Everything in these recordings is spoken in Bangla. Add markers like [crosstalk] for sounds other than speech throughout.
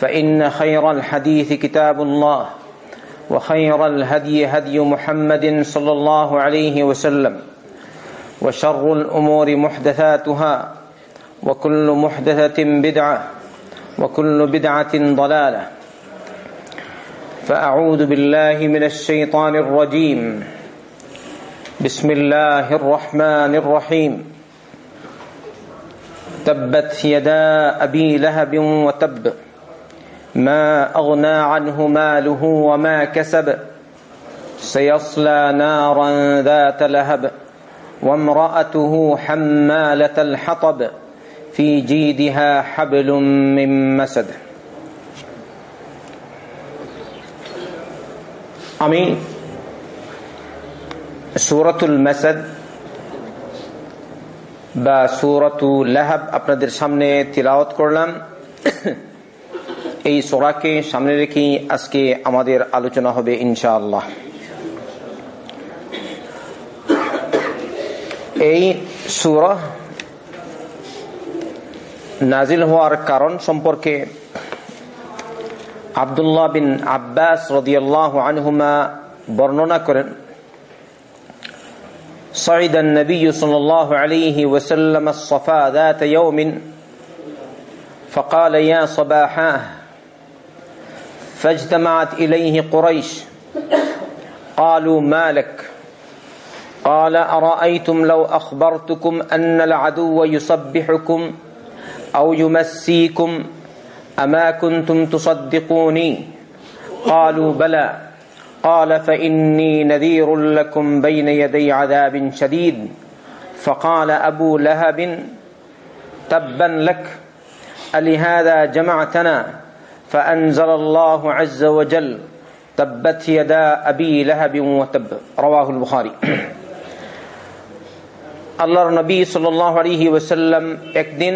فإن خير الحديث كتاب الله وخير الهدي هدي محمد صلى الله عليه وسلم وشر الأمور محدثاتها وكل محدثة بدعة وكل بدعة ضلالة. فأعوذ بالله من الشيطان الرجيم. بسم الله الرحمن الرحيم. تبت يدا أبي لهب وتب. ما اغنى عنه ماله وما كسب سيصلى نارا ذات لهب وامراته حماله الحطب في جيدها حبل من مسد আমি সুরতুল মাসাদ বা সুরতু লাহাব আপনাদের সামনে তিলাওয়াত করলাম [coughs] এই সোরাকে সামনে রেখে আজকে আমাদের আলোচনা হবে ইনশাআল্লাহ এই সুরা নাজিল হওয়ার কারণ সম্পর্কে আবদুল্লাহ বিন আব্বাস রদিয়াল্লাহ আনহুমা বর্ণনা করেন صعد النبي صلى الله عليه وسلم الصفا ذات يوم فقال يا صباحاه فاجتمعت إليه قريش. قالوا ما لك؟ قال أرأيتم لو أخبرتكم أن العدو يصبحكم أو يمسيكم أما كنتم تصدقوني؟ قالوا بلى. قال فإني نذير لكم بين يدي عذاب شديد. فقال أبو لهب تبا لك ألهذا جمعتنا؟ فأنزل الله عز وجل تبت يدا أبي لهب وتب رواه البخاري আল্লাহর নবী সাল্লাহ আলহি ওসাল্লাম একদিন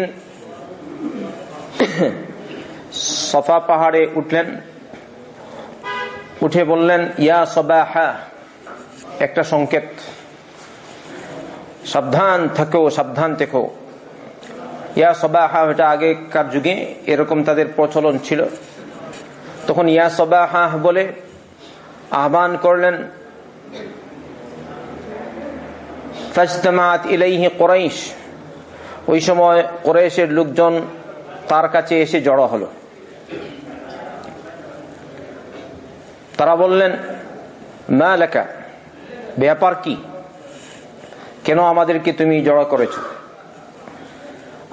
সফা পাহাড়ে উঠলেন উঠে বললেন ইয়া সবাহা একটা সংকেত সাবধান থাকো সাবধান থেকো ইয়া সবাহা এটা আগেকার যুগে এরকম তাদের প্রচলন ছিল। তখন ইয়া সবাহা বলে আহ্বান করলেন কোরাইশ। ওই সময় কোরাইশের লোকজন তার কাছে এসে জড়ো হলো। তারা বললেন, মা লেখা ব্যাপার কি? কেন আমাদেরকে তুমি জড়ো করেছ?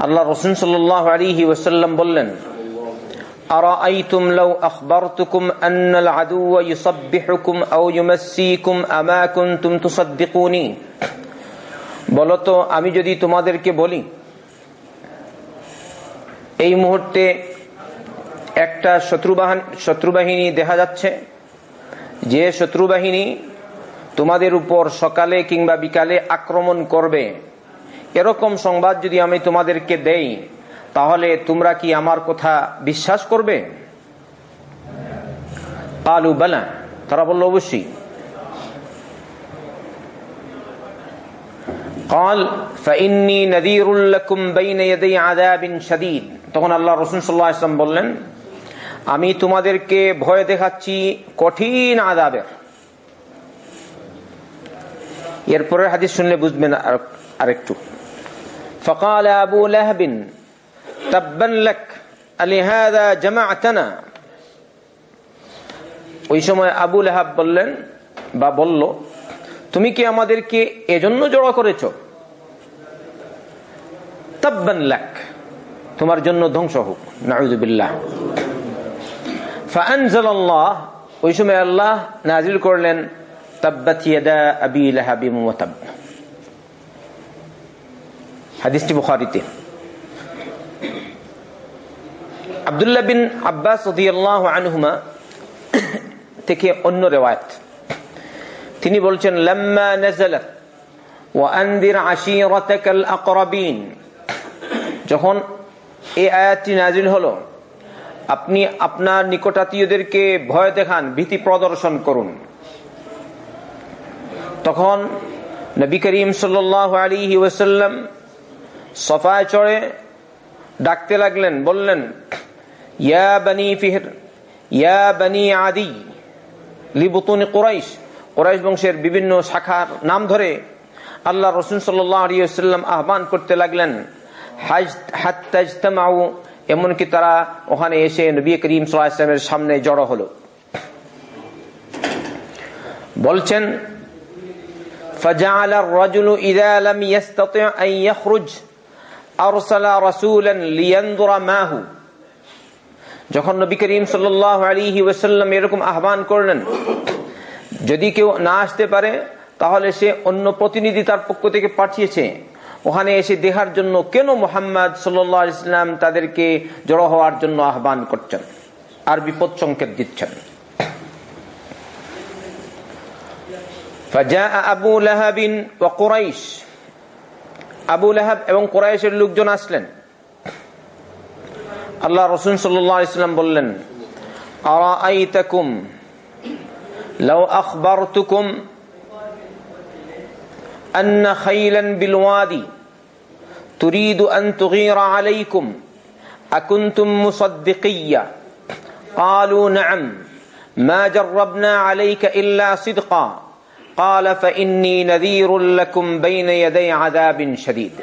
আল্লাহ রসুন সাল্লাহ আলিহি ওসাল্লাম বললেন أرأيتم لو أخبرتكم أن العدو يصبحكم أو يمسيكم أما كنتم تصدقوني বলতো আমি যদি তোমাদেরকে বলি এই মুহূর্তে একটা শত্রুবাহন শত্রুবাহিনী দেখা যাচ্ছে যে শত্রুবাহিনী তোমাদের উপর সকালে কিংবা বিকালে আক্রমণ করবে এরকম সংবাদ যদি আমি তোমাদেরকে দেই তাহলে তোমরা কি আমার কথা বিশ্বাস করবে কালু বালা তারা বলল অবশ্যই قال فإني نذير لكم بين يدي عذاب شديد তখন আল্লাহ রসুল সাল্লাহ ইসলাম বললেন আমি তোমাদেরকে ভয় দেখাচ্ছি কঠিন আদাবের এরপরে হাদিস শুনলে বুঝবেন আরেকটু فقال أبو لهب تبا لك ألهذا جمعتنا ওই সময় আবু লেহাব বললেন বা বলল তুমি কি আমাদেরকে এজন্য জড়ো করেছ তাব্বান লাক তোমার জন্য ধ্বংস হোক নাউজুবিল্লাহ ফাআনজাল আল্লাহ ওই সময় আল্লাহ নাজিল করলেন তাব্বাত ইয়াদা আবি লাহাবি ওয়া তাব হাদিসটি বুখারীতে। আব্দুল্লাহ বিন আব্বাস আনহুমা থেকে অন্য রেওয়ায়ত। তিনি বলছেন, লাম্মা নাজালাত ওয়ানদির আশিরাতাকাল আকরাবিন। যখন এই আয়াতটি নাজিল হলো, আপনি আপনার নিকটাত্মীয়দেরকে ভয় দেখান, ভীতি প্রদর্শন করুন। তখন নবী করিম সাল্লাহ আলী ওয়াসাল্লাম সফায় চড়ে ডাকতে লাগলেন বললেন ইয়া বানি ফিহর ইয়া বানি আদি লিবুতুন কোরাইশ কোরাইশ বংশের বিভিন্ন শাখার নাম ধরে আল্লাহ রসুন সাল্লাম আহ্বান করতে লাগলেন হাজ এমনকি তারা ওখানে এসে নবী করিম সাল্লামের সামনে জড়ো হলো বলছেন فجعل الرجل إذا لم يستطع أن يخرج أرسل رسولا لينظر ما هو যখন নবী করিম সাল্লাহ আলী ওয়াসাল্লাম এরকম আহ্বান করলেন যদি কেউ না আসতে পারে তাহলে সে অন্য প্রতিনিধি তার পক্ষ থেকে পাঠিয়েছে ওখানে এসে দেখার জন্য কেন মোহাম্মদ সাল্লাহ ইসলাম তাদেরকে জড়ো হওয়ার জন্য আহ্বান করছেন আর বিপদ সংকেত দিচ্ছেন আবু লাহাবিন ও কোরাইশ আবু লাহাব এবং কোরাইশের লোকজন আসলেন আল্লাহ রসুন সাল্লাম বললেন আরাইতাকুম লাউ আখবারতুকুম أن خيلا بالوادي تريد أن تغير عليكم أكنتم مصدقية قالوا نعم ما جربنا عليك إلا صدقا قال فإني نذير لكم بين يدي عذاب شديد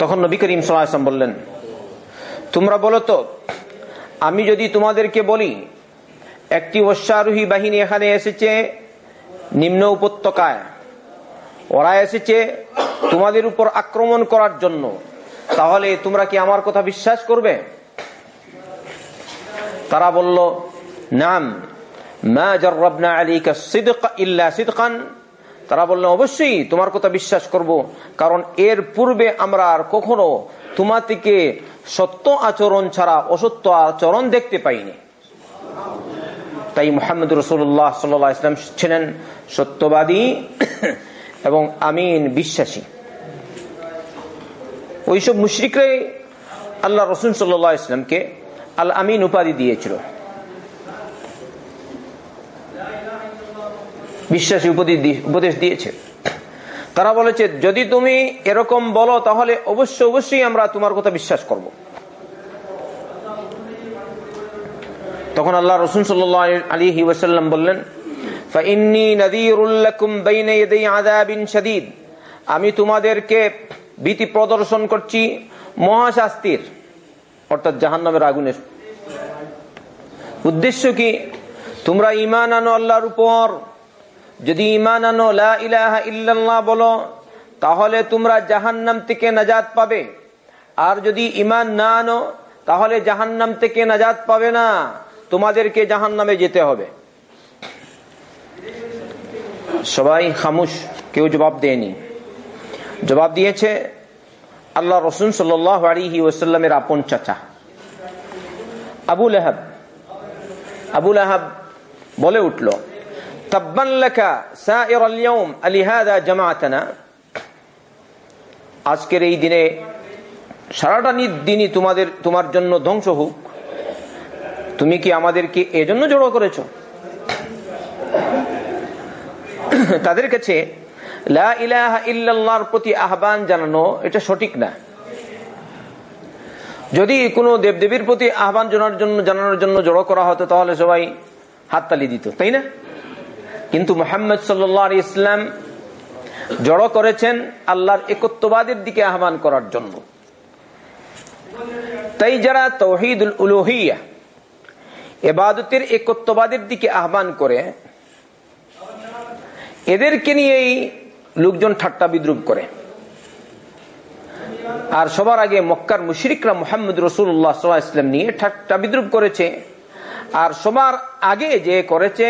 তখন নবী করিম সাল্লাম বললেন তোমরা বলো তো আমি যদি তোমাদেরকে বলি একটি অশ্বারোহী বাহিনী এখানে এসেছে নিম্ন উপত্যকায় ওরা এসেছে তোমাদের উপর আক্রমণ করার জন্য তাহলে তোমরা কি আমার কথা বিশ্বাস করবে তারা বলল নাম তারা বললেন, অবশ্যই তোমার কথা বিশ্বাস করব, কারণ এর পূর্বে আমরা আর কখনো তোমার থেকে সত্য আচরণ ছাড়া অসত্য আচরণ দেখতে পাইনি। তাই মোহাম্মদ রসুল্লাহ সাল্লাহ ইসলাম ছিলেন সত্যবাদী [coughs] এবং আমিন বিশ্বাসী। ওইসব মুশ্রিকরাই আল্লাহ রসুল সাল্লাহ ইসলামকে আল আমিন উপাধি দিয়েছিল। বিশ্বাসী উপদেশ দিয়েছে। তারা বলেছে, যদি তুমি এরকম বলো, তাহলে অবশ্য অবশ্যই আমরা তোমার কথা বিশ্বাস করব। তখন আল্লাহ রসুন সাল্লাহ আলী ওয়াসাল্লাম বললেন আমি তোমাদেরকে ভীতি প্রদর্শন করছি মহাশাস্তির, অর্থাৎ জাহান নামের আগুনের। উদ্দেশ্য কি? তোমরা ইমান আনো আল্লাহর উপর যদি ইমান আনো, লা ইলাহা ইল্লাল্লাহ বলো, তাহলে তোমরা জাহান্নাম থেকে নাজাত পাবে। আর যদি ইমান না আনো, তাহলে জাহান্নাম থেকে নাজাত পাবে না। তোমাদেরকে জাহান্নামে যেতে হবে। সবাই খামুশ, কেউ জবাব দেয়নি। জবাব দিয়েছে আল্লাহ রসুন সাল্লাহ ওসাল্লামের আপন চাচা। আবুল আহাব আবুল আহাব বলে উঠল আজকের এই দিনে সারাটা দিনই তোমাদের, তোমার জন্য ধ্বংস হোক। তুমি কি আমাদেরকে এজন্য জড়ো করেছ? তাদের কাছে ইল্লাল্লাহর প্রতি আহ্বান জানানো, এটা সঠিক না। যদি কোনো দেবদেবীর প্রতি আহ্বান জানানোর জন্য জানানোর জন্য জড়ো করা হতো, তাহলে সবাই হাততালি দিত, তাই না? কিন্তু মোহাম্মদ সাল্লাহ ইসলাম জড়ো করেছেন আল্লাহর একত্ববাদের দিকে আহ্বান করার জন্য। তাই যারা তৌহিদুল উলোহিয়া, এবাদতের একত্ববাদের দিকে আহ্বান করে, এদেরকে নিয়েই লোকজন ঠাট্টা বিদ্রুপ করে। আর সবার আগে মক্কার মুশরিকরা মোহাম্মদ রসুল্লাহ ইসলাম নিয়ে ঠাট্টা বিদ্রুপ করেছে। আর সবার আগে যে করেছে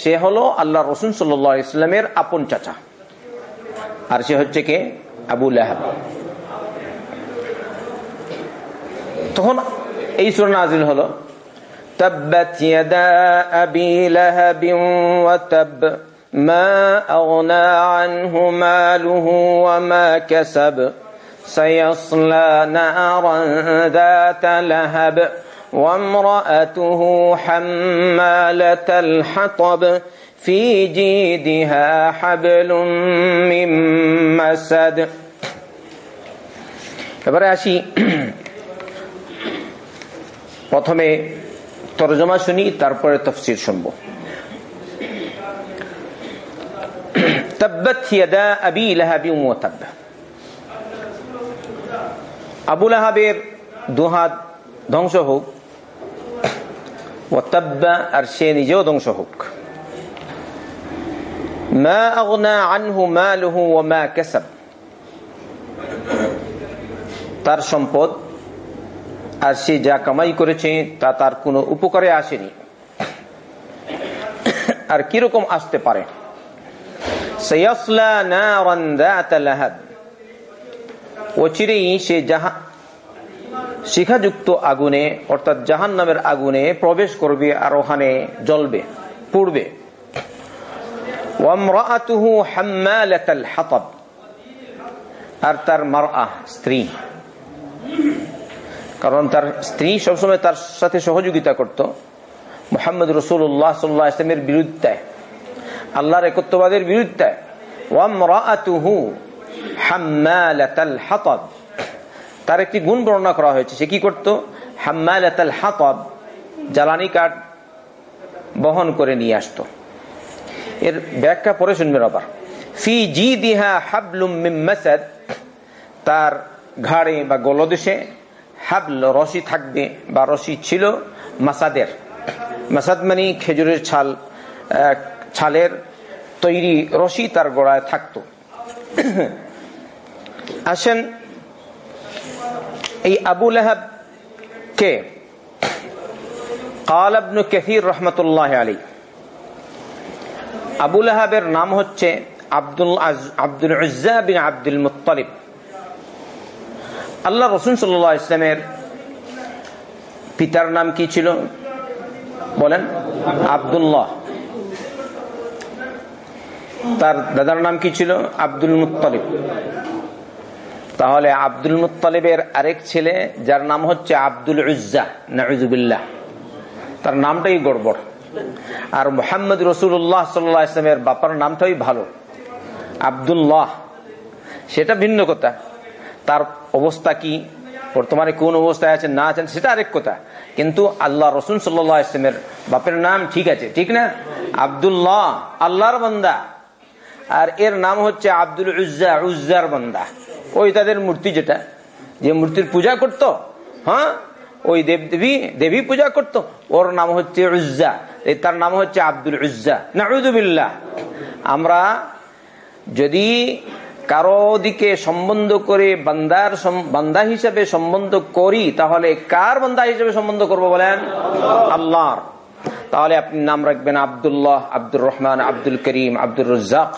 সে হলো আল্লাহ রসুন সাল্লাহ ইসলামের আপন চাচা আর সে হচ্ছে কে আবু লাহাব তখন এই সুর নাজিল হলো تبت يدا أبي لهب وتب ما أغنى عنه ماله وما كسب سيصلى نارا ذات لهب وامرأته حمالة الحطب في جيدها حبل من مسد এবারে আসি প্রথমে তরজমা শুনি তারপরে তফসির শুনব তাব্বাত ইয়াদা আবি লাহাবি ওয়া তাব্ব আবু লাহাবের দুহাত ধ্বংস হোক ও তাব্বা আর সে নিজেও ধ্বংস হোক মা আগনা আনহু মালুহু ওয়া মা কাসাব তার সম্পদ আর সে যা কামাই করেছে তা তার কোনো উপকারে আসেনি আর কীরকম আসতে পারে অচিরেই সে যাহা শিখাযুক্ত আগুনে, অর্থাৎ জাহান নামের আগুনে প্রবেশ করবে আর ওখানে জ্বলবে, পুড়বে। আর তার মার স্ত্রী। কারণ তার স্ত্রী সবসময় তার সাথে সহযোগিতা করত। মোহাম্মদ রসুল্লাহ সাল্লাহ ইসলামের বিরুদ্ধায় আল্লাহর একত্ববাদের বিরুদ্ধায় তার একটি গুণ বর্ণনা করা হয়েছে? সে কি করতো? হাম্মাল হাতব, জ্বালানি কাঠ বহন করে নিয়ে আসতো। এর ব্যাখ্যা পরে শুনবেন আবার। ফি জি দিহা হাবলুম তার ঘাড়ে বা গলদেশে হাবল, রশি থাকবে বা রশি ছিল মাসাদের। মাসাদ মানে খেজুরের ছাল ছালের তৈরি রশি তার গোড়ায় থাকত। [coughs] আসেন এই আবু লাহাব কে? কাল আবনু রহমতুল্লাহ আলী আবু লাহাবের নাম হচ্ছে আব্দুল আব্দুল বিন আব্দুল মুতালিব আল্লাহ রসুন সাল্লা ইসলামের পিতার নাম কি ছিল? বলেন, আবদুল্লাহ। তার দাদার নাম কি ছিল? আব্দুল মুতালিব তাহলে আব্দুল মুতালিবের আরেক ছেলে, যার নাম হচ্ছে আব্দুল উজ্জা নাজুবিল্লাহ তার নামটাই গড়বড়। আর মোহাম্মদ রসুল্লাহ সাল্লাহ বাপার নামটাই ভালো। আবদুল্লাহ, সেটা ভিন্ন কথা। তার অবস্থা কি? বর্তমানে কোন অবস্থায় আছেন, না আছেন, সেটা আরেক কথা। কিন্তু আল্লাহ রসুন সাল্লাহ ইসলামের বাপের নাম ঠিক আছে, ঠিক না? আবদুল্লাহ, আল্লাহর বান্দা। আর এর নাম হচ্ছে আব্দুল উজ্জা, উজ্জার বান্দা। ওই তাদের মূর্তি যেটা, যে মূর্তির পূজা করত হ্যাঁ? ওই দেব, দেবী দেবী পূজা করত, ওর নাম হচ্ছে উজ্জা। তার নাম হচ্ছে আব্দুল উজ্জা। না আমরা যদি কারও দিকে সম্বন্ধ করে বান্দার বান্দা হিসাবে সম্বন্ধ করি, তাহলে কার বান্দা হিসাবে সম্বন্ধ করব বলেন? আল্লাহর। তাহলে আপনি নাম রাখবেন আবদুল্লাহ, আব্দুর রহমান, আব্দুল করিম আব্দুল রজ্জাক।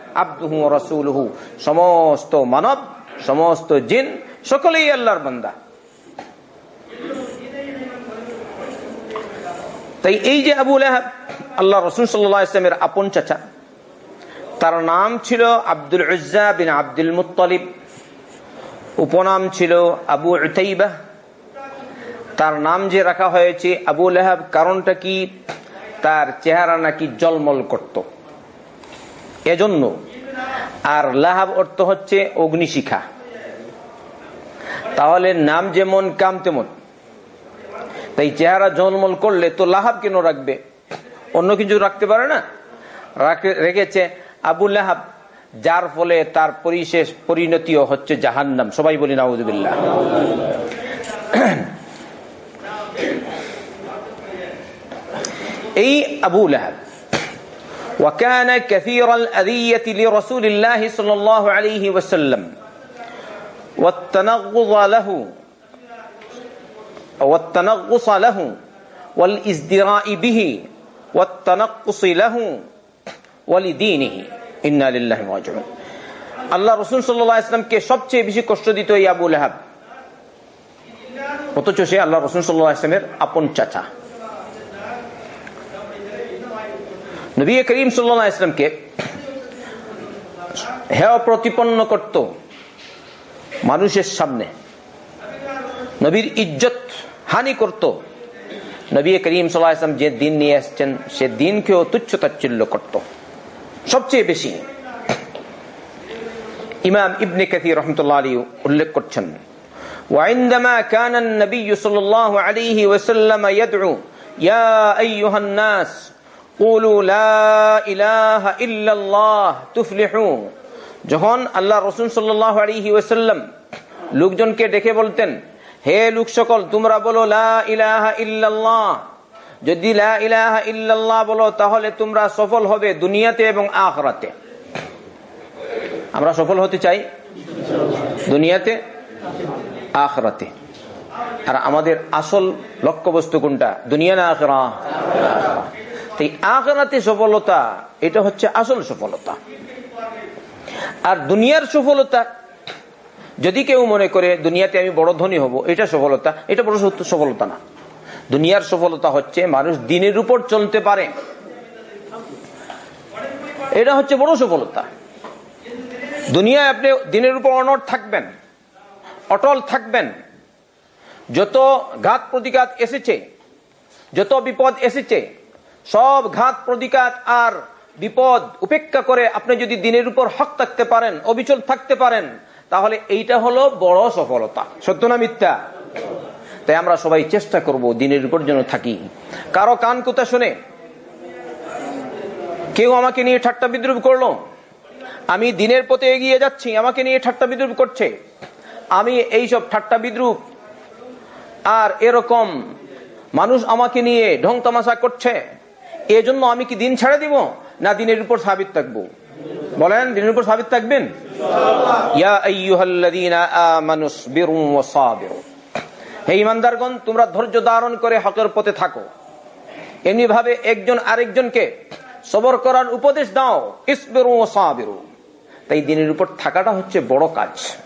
আবদুহু রাসূলুহু। সমস্ত মানব, সমস্ত জিন, সকলেই আল্লাহর বান্দা। তাই এই যে আবু লাহাব, আল্লাহ রসুল সাল্লাহ আপন চাচা, তার নাম ছিল আব্দুল বিন আব্দুল মুতালিব উপনাম ছিল আবু উতাইবা। তার নাম যে রাখা হয়েছে আবু লেহাব, কারণটা কি? তার চেহারা নাকি জলমল করত। এজন্য আর লাহাব অর্থ হচ্ছে অগ্নিশিখা। তাহলে নাম যেমন, কাম তেমন। তাই চেহারা জলমল করলে তো লাহাব কেন রাখবে? অন্য কিছু রাখতে পারে না? রেখেছে আবু লাহাব, যার ফলে তার পরিশেষ পরিণতিও হচ্ছে জাহান্নাম। সবাই বলি, নাউজুবিল্লাহ। এই আবু লাহাব وكان كثير الأذية لرسول الله صلى الله عليه وسلم والتنغض له والتنغص له والازدراء به والتنقص له ولدينه إنا لله راجعون আল্লাহ রসুল সাল্লাহ ইসলামকে সবচেয়ে বেশি কষ্ট দিত এই আবু লেহাব অথচ সে আল্লাহ রসুল সাল্লাহ ইসলামের আপন চাচা নবী করিম সাল্লাহ ইসলামকে হেয় প্রতিপন্ন করত মানুষের সামনে নবীর ইজ্জত হানি করত নবী করিম সাল্লাহ ইসলাম যে দিন নিয়ে আসছেন সে দিনকেও তুচ্ছ তাচ্ছিল্য করত সবচেয়ে বেশি ইমাম ইবনে কাথির রহমতুল্লাহ আলী উল্লেখ করছেন وعندما كان النبي صلى الله عليه وسلم يدعو يا أيها الناس যখন আল্লাহ রসুল সাল্লাহ আলাইহি ওয়াসাল্লাম লোকজনকে ডেকে বলতেন, হে লোক সকল, তোমরা বলো লা ইলাহা ইল্লাল্লাহ। যদি লা ইলাহা ইল্লাল্লাহ বলো, তাহলে তোমরা সফল হবে দুনিয়াতে এবং আখরাতে। আমরা সফল হতে চাই দুনিয়াতে, আখরাতে। আর আমাদের আসল লক্ষ্যবস্তু কোনটা? দুনিয়া না আখরা? এই আখরাতে সফলতা, এটা হচ্ছে আসল সফলতা। আর দুনিয়ার সফলতা, যদি কেউ মনে করে দুনিয়াতে আমি বড় ধনী হব, এটা সফলতা, এটা বড় সফলতা না। দুনিয়ার সফলতা হচ্ছে মানুষ দিনের উপর চলতে পারে। এটা হচ্ছে বড় সফলতা। দুনিয়ায় আপনি দিনের উপর অনট থাকবেন, অটল থাকবেন। যত ঘাত প্রতিঘাত এসেছে, যত বিপদ এসেছে সব ঘাত প্রতিঘাত আর বিপদ উপেক্ষা করে আপনি যদি দিনের উপর হক থাকতে পারেন, অবিচল থাকতে পারেন, তাহলে এইটা হলো বড় সফলতা। সত্য না মিথ্যা? তাই আমরা সবাই চেষ্টা করব দিনের উপর যেন থাকি। কারও কান কোথা শুনে? কেউ আমাকে নিয়ে ঠাট্টা বিদ্রুপ করল? আমি দিনের পথে এগিয়ে যাচ্ছি, আমাকে নিয়ে ঠাট্টা বিদ্রুপ করছে। আমি এইসব ঠাট্টা বিদ্রুপ আর এরকম মানুষ আমাকে নিয়ে ঢং তামাশা করছে। এজন্য আমি কি দিন ছেড়ে দিব না দিনের উপর সাবিত থাকব? বলেন দিনের উপর সাবিত থাকবেন? হে ইমানদারগণ তোমরা ধৈর্য ধারণ করে হকের পথে থাকো। এমনি ভাবে একজন আরেকজনকে সবর করার উপদেশ দাও ইসবেরু ও সাবেরু। তাই দিনের উপর থাকাটা হচ্ছে বড় কাজ।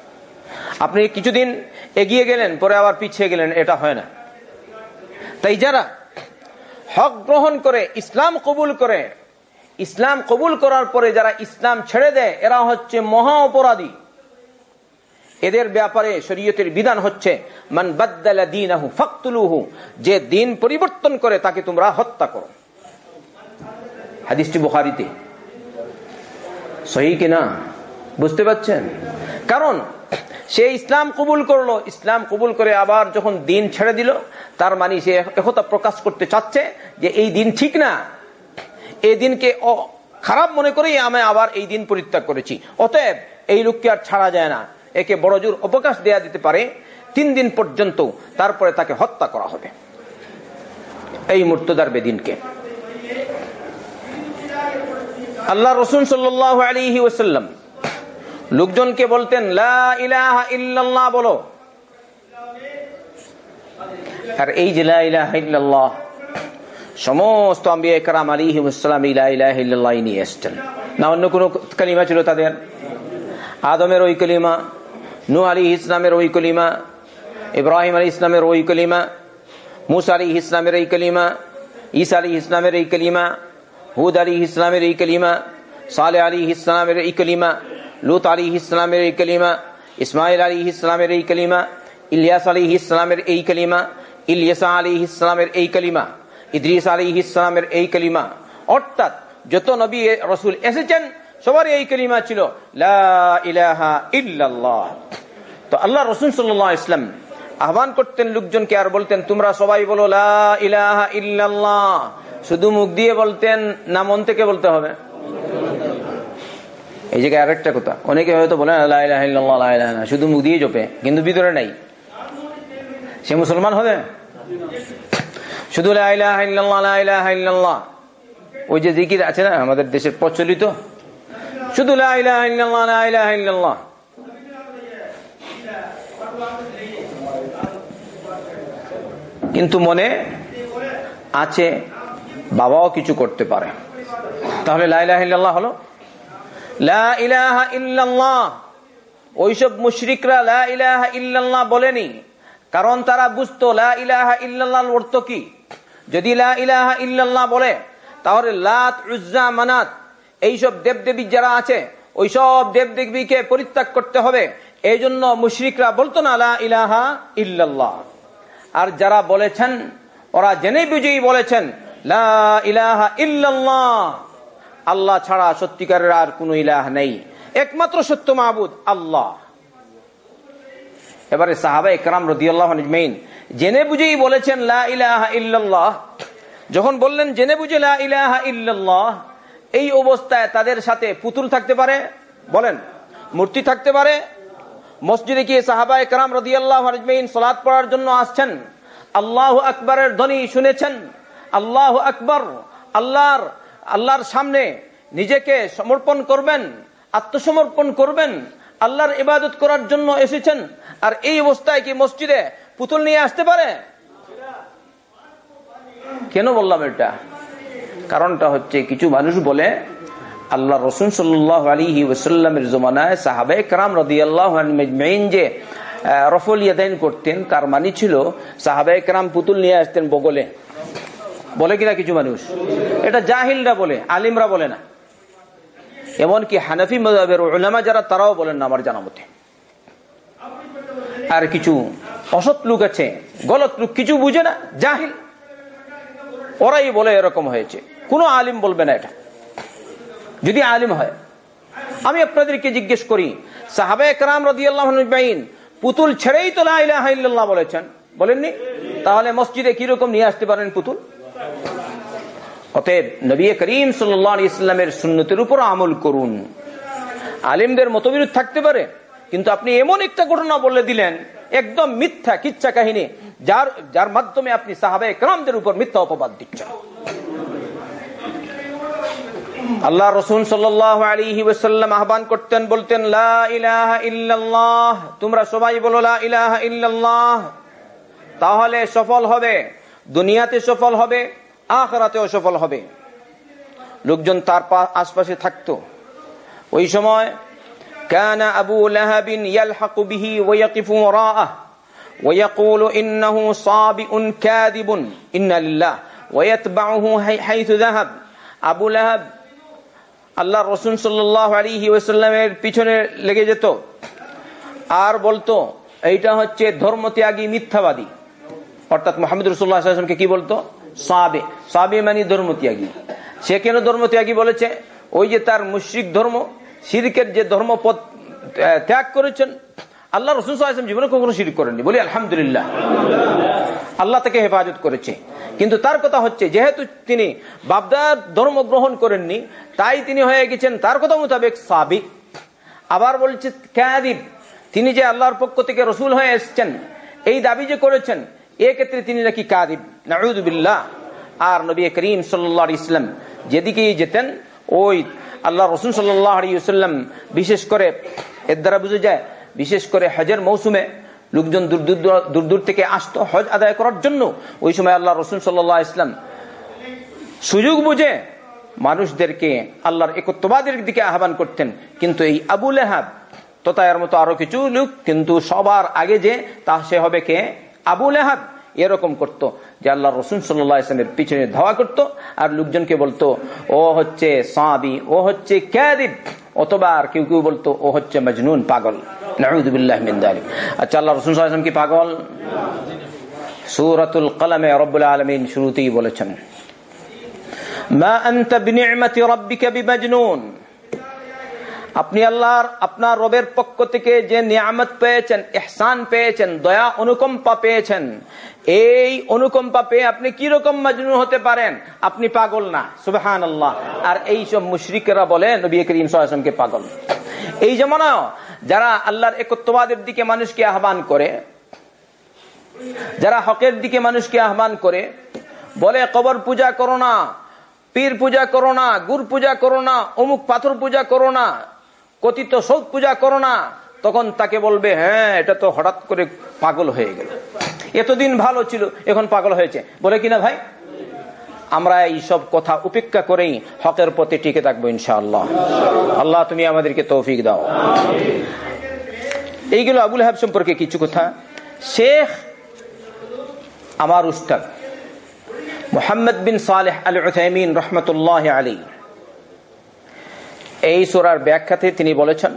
আপনি কিছুদিন এগিয়ে গেলেন পরে আবার পিছিয়ে গেলেন এটা হয় না। তাই যারা হক গ্রহণ করে, ইসলাম কবুল করে। ইসলাম কবুল করার পরে যারা ইসলাম ছেড়ে দেয়, এরা হচ্ছে মহা অপরাধী। এদের ব্যাপারে শরীয়তের বিধান হচ্ছে, মান যে দিন পরিবর্তন করে তাকে তোমরা হত্যা করো। হাদিসটি বুখারিতে। সহি কিনা? বুঝতে পারছেন? কারণ সে ইসলাম কবুল করল। ইসলাম কবুল করে আবার যখন দিন ছেড়ে দিল, তার মানে সে একথা প্রকাশ করতে চাচ্ছে যে এই দিন ঠিক না। এই দিনকে খারাপ মনে করেই আমি আবার এই দিন পরিত্যাগ করেছি। অতএব এই লোককে আর ছাড়া যায় না। একে বড় জোর অবকাশ দেয়া দিতে পারে। তিন দিন পর্যন্ত তারপরে তাকে হত্যা করা হবে। এই মূর্তদার বেদিনকে। আল্লাহ রসুন সাল্লাহ আলী ওসাল্লাম লোকজনকে বলতেন ইল্লাল্লাহ বলো। আর এই যে ইল্লাল্লাহ, সমস্ত আম্বিয়া একরাম আলী ইসলাম ইলা ইলাহা নিয়ে এসছেন। না, অন্য কোন কালিমা ছিল তাদের? আদমের ওই কলিমা নু আলী ইসলামের ওই কলিমা, ইব্রাহিম আলী ইসলামের ওই কলিমা, মুসা আলী ইসলামের এই কলিমা, ঈসা আলী ইসলামের এই কলিমা, হুদ আলী ইসলামের এই কলিমা সালে আলী ইসলামের এই কলিমা লুত আলী ইসলামের এই কালিমা ইসমাইল আলী ইসলামের এই কালিমা, ইলিয়াস আলী ইসলামের এই কালিমা, ইলিয়াসা আলী ইসলামের এই কালিমা, ইদ্রিস আলী ইসলামের এই কালিমা। অর্থাৎ যত নবী রসুল এসেছেন, সবারই এই কালিমা ছিল তো আল্লাহ রসুল সাল্লাহ ইসলাম আহ্বান করতেন লোকজনকে আর বলতেন, তোমরা সবাই বলো ইলাহা ইল্লাল্লাহ। শুধু মুখ দিয়ে বলতেন, না মন থেকে বলতে হবে। এই জায়গায় আরেকটা কথা। অনেকে হয়তো বলেন শুধু মুখ দিয়ে জপে, কিন্তু ভিতরে নাই। সে মুসলমান হবে? শুধু। ওই যে জিকির আছে না, আমাদের দেশের প্রচলিত? শুধু। কিন্তু মনে আছে, বাবাও কিছু করতে পারে। তাহলে লা ইলাহা ইল্লাল্লাহ হলো? লা ইলাহা ইল্লাল্লাহ। ওইসব মুশরিকরা লা ইলাহা ইল্লাল্লাহ বলেনি। কারণ তারা বুঝতো লা ইলাহা ইল্লাল্লাহ অর্থ কি। যদি লা ইলাহা ইল্লাল্লাহ বলে, তাহলে লাত, উজ্জা, মানাত, এইসব দেবদেবী যারা আছে, ওইসব দেবদেবীকে পরিত্যাগ করতে হবে। এই জন্য মুশরিকরা বলতো না লা ইলাহা ইল্লাল্লাহ। আর যারা বলেছেন, ওরা জেনে বুঝেই বলেছেন, লা ইলাহা ইল্লাল্লাহ। আল্লাহ ছাড়া সত্যিকারের আর কোন ইলাহ নেই। একমাত্র সত্য মাহবুদ আল্লাহ। এবারে সাহাবা একরাম রদিয়াল্লাহ আজমাইন জেনে বুঝেই বলেছেন, লা ইলাহা ইল্লাল্লাহ। যখন বললেন, জেনে বুঝে লা ইলাহা ইল্লাল্লাহ। এই অবস্থায় তাদের সাথে পুতুল থাকতে পারে, বলেন, মূর্তি থাকতে পারে। মসজিদে গিয়ে সাহাবা একরাম রদিয়াল্লাহ আজমাইন সলাৎ পড়ার জন্য আসছেন। আল্লাহ আকবরের ধ্বনি শুনেছেন। আল্লাহ আকবর, আল্লাহর আল্লাহর সামনে নিজেকে সমর্পণ করবেন, আত্মসমর্পণ করবেন, আল্লাহর ইবাদত করার জন্য এসেছেন। আর এই অবস্থায় কি মসজিদে পুতুল নিয়ে আসতে পারে? কেন বললাম এটা? কারণটা হচ্ছে কিছু মানুষ বলে, আল্লাহ রসুন সাল্লাহ জমানায় সাহাবে কারাম রদি আল্লাহ যে রফল ইয়াদাইন করতেন, তার মানি ছিল সাহাবে কারাম পুতুল নিয়ে আসতেন বগলে। বলে কিনা কিছু মানুষ? এটা জাহিলরা বলে, আলিমরা বলে না। এমনকি হানাফি মজাবের ওলামা যারা, তারাও বলেন না আমার জানা মতে। আর কিছু অসৎ লোক আছে, গলত লোক, কিছু বুঝে না, জাহিল। ওরাই বলে এরকম হয়েছে। কোন আলিম বলবে না এটা। যদি আলিম হয়। আমি আপনাদেরকে জিজ্ঞেস করি সাহাবে পুতুল ছেড়েই তো বলেছেন। বলেননি? তাহলে মসজিদে কীরকম নিয়ে আসতে পারেন পুতুল? অতএব নবী করিম সাল্লামের সুন্নতের উপর আমল করুন। আলিমদের মতবিরোধ থাকতে পারে, কিন্তু আপনি এমন একটা ঘটনা বলে দিলেন, একদম মিথ্যা কিচ্ছা কাহিনী, যার যার মাধ্যমে আপনি সাহাবে একরামদের উপর মিথ্যা অপবাদ দিচ্ছেন। আল্লাহ রসুন ওসাল্লাম আহ্বান করতেন, বলতেন তোমরা সবাই বলো ইলাহা তাহলে সফল হবে। দুনিয়াতে সফল হবে আখরাতেও সফল হবে লোকজন তার আশপাশে থাকতো ওই সময় كان أبو لهب يلحق به ويقف وراءه ويقول إنه صابئ كاذب إن لله ويتبعه حيث ذهب أبو لهب আল্লাহ রসুন সাল্লাহ আলী ওয়াসাল্লামের পিছনে লেগে যেত আর বলতো এইটা হচ্ছে ধর্মত্যাগী মিথ্যাবাদী অর্থাৎ মোহাম্মদ রসুল্লাহামকে কি বলতো? সাবে। সাবে মানে ধর্মত্যাগী। সে কেন ধর্ম ধর্মত্যাগী বলেছে? ওই যে তার মুশ্রিক ধর্ম সিরিকের যে ধর্মপদ ত্যাগ করেছেন, আল্লাহ রসুল সাল্লাম জীবনে কখনো শিরিক করেননি। বলি, আলহামদুলিল্লাহ। আল্লাহ তাকে হেফাজত করেছে। কিন্তু তার কথা হচ্ছে, যেহেতু তিনি বাবদার ধর্ম গ্রহণ করেননি, তাই তিনি হয়ে গেছেন, তার কথা মোতাবেক সাবিক আবার বলছে ক্যাদিব তিনি যে আল্লাহর পক্ষ থেকে রসুল হয়ে এসছেন, এই দাবি যে করেছেন এক্ষেত্রে তিনি নাকি কাদিব নাউদুবিল্লাহ আর নবী করিম সাল্লা ইসলাম যেদিকেই যেতেন, ওই আল্লাহ রসুল সাল্লাহ বিশেষ করে, এর দ্বারা বুঝে যায়, বিশেষ করে হজের মৌসুমে লোকজন দূর দূর দূর দূর থেকে আসতো হজ আদায় করার জন্য। ওই সময় আল্লাহ রসুল সাল্লাহ ইসলাম সুযোগ বুঝে মানুষদেরকে আল্লাহর একত্ববাদের দিকে আহ্বান করতেন। কিন্তু এই আবুল আহাব তথা এর মতো আরও কিছু লোক কিন্তু সবার আগে যে, তা সে হবে কে? আবুল লেহাব এরকম করত, যে আল্লাহ রসুন সাল্লাহ পিছনে ধাওয়া করত আর লোকজনকে বলতো, ও হচ্ছে সাবি ও হচ্ছে ক্যাদিব অথবা আর কেউ কেউ বলতো, ও হচ্ছে মজনুন, পাগল আচ্ছা আল্লাহ রসুন কি পাগল? শুরুতেই বলেছেন আপনি আল্লাহর, আপনার রবের পক্ষ থেকে যে নিয়ামত পেয়েছেন এহসান পেয়েছেন, দয়া অনুকম্পা পেয়েছেন, এই অনুকম্পা পেয়ে আপনি কীরকম মজনু হতে পারেন? আপনি পাগল না। সুবহান আল্লাহ আর এই সব মুশরিকেরা বলে, নবী করিম সাল্লামকে পাগল। এই যেমন যারা আল্লাহর একত্ববাদের দিকে মানুষকে আহ্বান করে, যারা হকের দিকে মানুষকে আহ্বান করে, বলে, কবর পূজা করো না, পীর পূজা করো না, গুর পূজা করো না, অমুক পাথর পূজা করো না কথিত সৌদ পূজা করো না, তখন তাকে বলবে হ্যাঁ এটা তো হঠাৎ করে পাগল হয়ে গেল। এতদিন ভালো ছিল, এখন পাগল হয়েছে। বলে কিনা ভাই? আমরা এই সব কথা উপেক্ষা করেই হকের প্রতি টিকে থাকব ইনশাআল্লাহ। আল্লাহ তুমি আমাদেরকে তৌফিক দাও। এইগুলো আবুল হাব সম্পর্কে কিছু কথা। শেখ আমার উস্তাদ, মোহাম্মদ বিন সালেহ আল রহমতুল্লাহ আলী এই সোরার ব্যাখ্যাতে তিনি বলেছেন,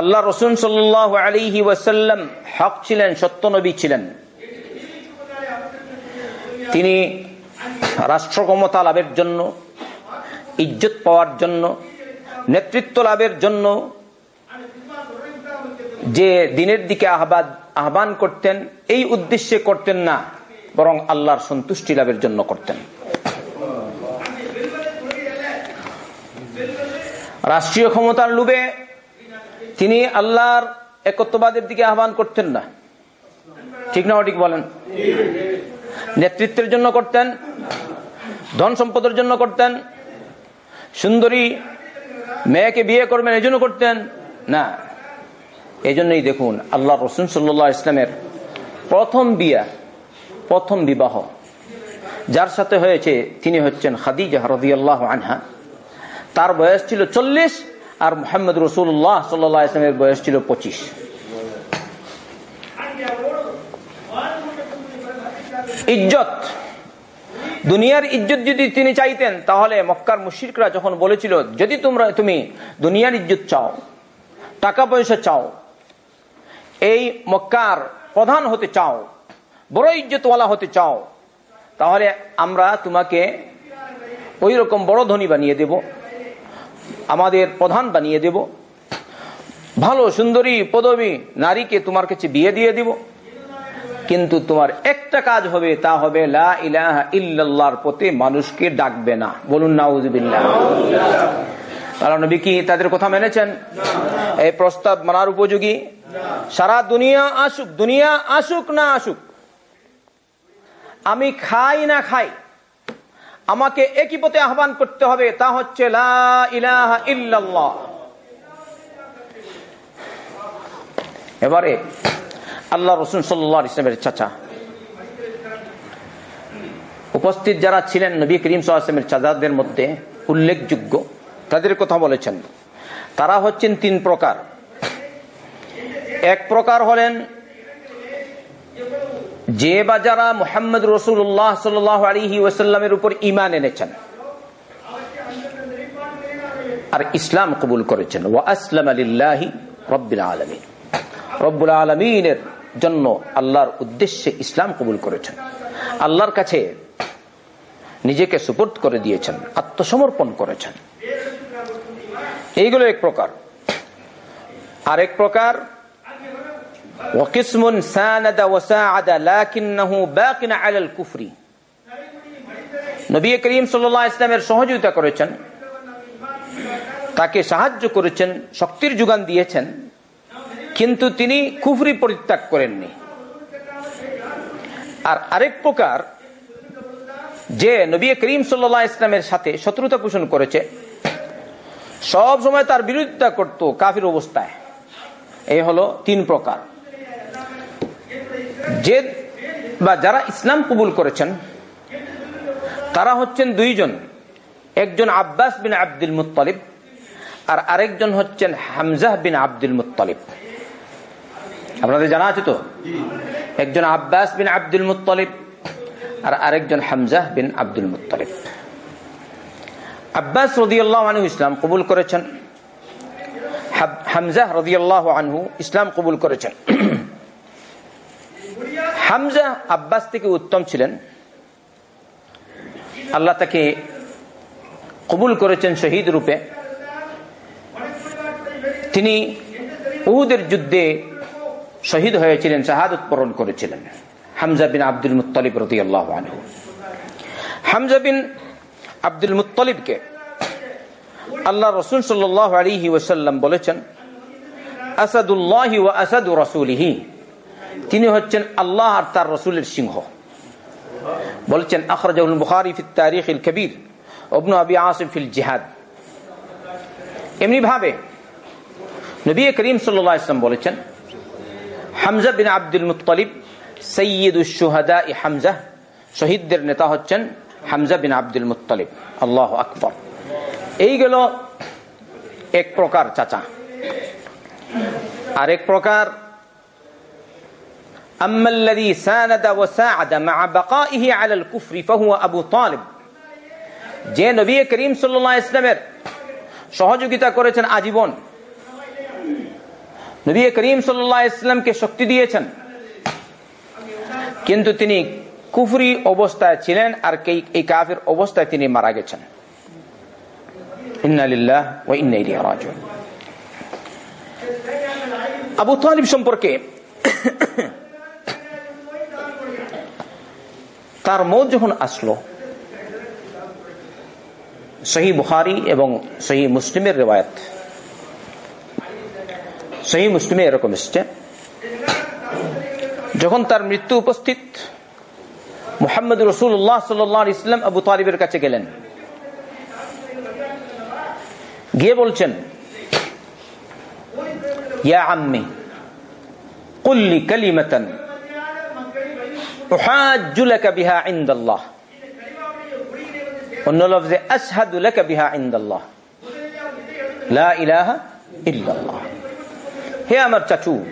আল্লাহ রসুন সাল্লাহ ওয়াসাল্লাম হক ছিলেন, সত্য নবী ছিলেন। তিনি রাষ্ট্র ক্ষমতা লাভের জন্য, ইজ্জত পাওয়ার জন্য, নেতৃত্ব লাভের জন্য যে দিনের দিকে আহ্বান আহ্বান করতেন, এই উদ্দেশ্যে করতেন না, বরং আল্লাহর সন্তুষ্টি লাভের জন্য করতেন। রাষ্ট্রীয় ক্ষমতার লোভে তিনি আল্লাহর একত্ববাদের দিকে আহ্বান করতেন না। ঠিক না ঠিক বলেন? নেতৃত্বের জন্য করতেন, ধন সম্পদের জন্য করতেন, সুন্দরী মেয়েকে বিয়ে করবেন এই জন্য করতেন, না। এই জন্যই দেখুন আল্লাহ রসুন সাল্লাহ ইসলামের প্রথম বিয়া, প্রথম বিবাহ, যার সাথে হয়েছে তিনি হচ্ছেন খাদিজা আল্লাহ আনহা। তার বয়স ছিল চল্লিশ, আর মোহাম্মদ রসুল্লাহ সাল্লাহ ইসলামের বয়স ছিল পঁচিশ। ইজ্জত। দুনিয়ার ইজ্জত যদি তিনি চাইতেন, তাহলে মক্কার মুশিকরা যখন বলেছিল, যদি তোমরা, তুমি দুনিয়ার ইজ্জত চাও, টাকা পয়সা চাও, এই মক্কার প্রধান হতে চাও, বড় ইজ্জতওয়ালা হতে চাও, তাহলে আমরা তোমাকে ওই রকম বড় ধনী বানিয়ে দেব। আমাদের প্রধান বানিয়ে দেব। ভালো, সুন্দরী, পদবী নারীকে তোমার কাছে বিয়ে দিয়ে দিব। কিন্তু তোমার একটা কাজ হবে, তা হবে পথে মানুষকে ডাকবে না। বলুন, নাউজুবিল্লাহ। কারণ নবী কি তাদের কথা মেনেছেন? এই প্রস্তাব মানার উপযোগী? সারা দুনিয়া আসুক দুনিয়া আসুক না আসুক, আমি খাই না খাই আমাকে একই পথে আহ্বান করতে হবে, তা হচ্ছে এবারে, আল্লাহ রসুন সাল্লাহ ইসলামের চাচা। উপস্থিত যারা ছিলেন নবী করিম সাল্লামের চাচাদের মধ্যে উল্লেখযোগ্য, তাদের কথা বলেছেন। তারা হচ্ছেন তিন প্রকার। এক প্রকার হলেন যে বা যারা মোহাম্মদ রসুল্লাহ সাল আলিহি ওয়াসাল্লামের উপর ইমান এনেছেন। আর ইসলাম কবুল করেছেন। ওয়া আলিল্লাহি রব্বুল আলমিনের জন্য আল্লাহর উদ্দেশ্যে ইসলাম কবুল করেছেন। আল্লাহর কাছে নিজেকে সুপোর্ট করে দিয়েছেন, আত্মসমর্পণ করেছেন। এইগুলো এক প্রকার। আরেক প্রকার وقسم ساند وساعد لكنه باق على الكفر নবী করিম সাল্লাল্লাহু আলাইহি ইসলামের সহযোগিতা করেছেন তাকে সাহায্য করেছেন শক্তির যোগান দিয়েছেন কিন্তু তিনি কুফরি পরিত্যাগ করেননি আর আরেক প্রকার যে নবী করিম সাল্লাহ ইসলামের সাথে শত্রুতা পোষণ করেছে সব সময় তার বিরোধিতা করত কাফির অবস্থায় এই হলো তিন প্রকার যে বা যারা ইসলাম কবুল করেছেন, তারা হচ্ছেন দুইজন। একজন আব্বাস বিন আব্দুল মুতালিব আর আরেকজন হচ্ছেন হামজাহ বিন আব্দুল মুতালিব আপনাদের জানা আছে তো? একজন আব্বাস বিন আব্দুল মুতালিব আর আরেকজন হামজাহ বিন আব্দুল মুতালিব আব্বাস রদিয়াল্লাহ আনহু ইসলাম কবুল করেছেন। হামজাহ রদিয়াল্লাহ আনহু ইসলাম কবুল করেছেন। হামজা আব্বাস থেকে উত্তম ছিলেন। আল্লাহ তাকে কবুল করেছেন শহীদ রূপে। তিনি উহুদের যুদ্ধে শহীদ হয়েছিলেন শাহাদ উৎপরণ করেছিলেন, হামজা বিন আব্দুল মুতালিব রতি আল্লাহ হামজা বিন আব্দুল মুতালিবকে আল্লাহ রসুল সাল্লাহ ওসাল্লাম বলেছেন, আসাদুল্লাহি আসাদু রসুলিহি। তিনি হচ্ছেন আল্লাহ আর তার রসুলের সিংহ। বলছেন আখরাজাউল বুখারী ফি তারিখ ইল কবির, ইবনে আবি আসিম ফিল জিহাদ। এমনি ভাবে নবী করিম সাল্লাল্লাহু আলাইহি বলেছেন, হামজা বিন আব্দুল মুত্তালিব সৈয়দুশ শুহাদা ই হামজা। শহীদদের নেতা হচ্ছেন Hamza bin Abdul Muttalib. Allah আকবর। এই গেল এক প্রকার চাচা। আরেক প্রকার أما الذي ساند وساعد مع بقائه على الكفر فهو أبو طالب যে নবী করিম সাল্লাহ ইসলামের সহযোগিতা করেছেন আজীবন নবী করিম সাল্লাহ ইসলামকে শক্তি দিয়েছেন কিন্তু তিনি কুফরি অবস্থায় ছিলেন আর এই কাফের অবস্থায় তিনি মারা গেছেন ইন্নালিল্লাহ ও ইন্নাইলিয়া রাজুন আবু তালিব সম্পর্কে তার মত যখন আসলো সহি বুখারি এবং সহি মুসলিমের রেওয়ায়ত। সহি মুসলিমে এরকম এসছে, যখন তার মৃত্যু উপস্থিত, মোহাম্মদ রসুল্লাহ সাল্লাহ ইসলাম আবু তালিবের কাছে গেলেন। গিয়ে বলছেন, ইয়া আম্মি কুল্লি কালিমাতান আমার চাচু,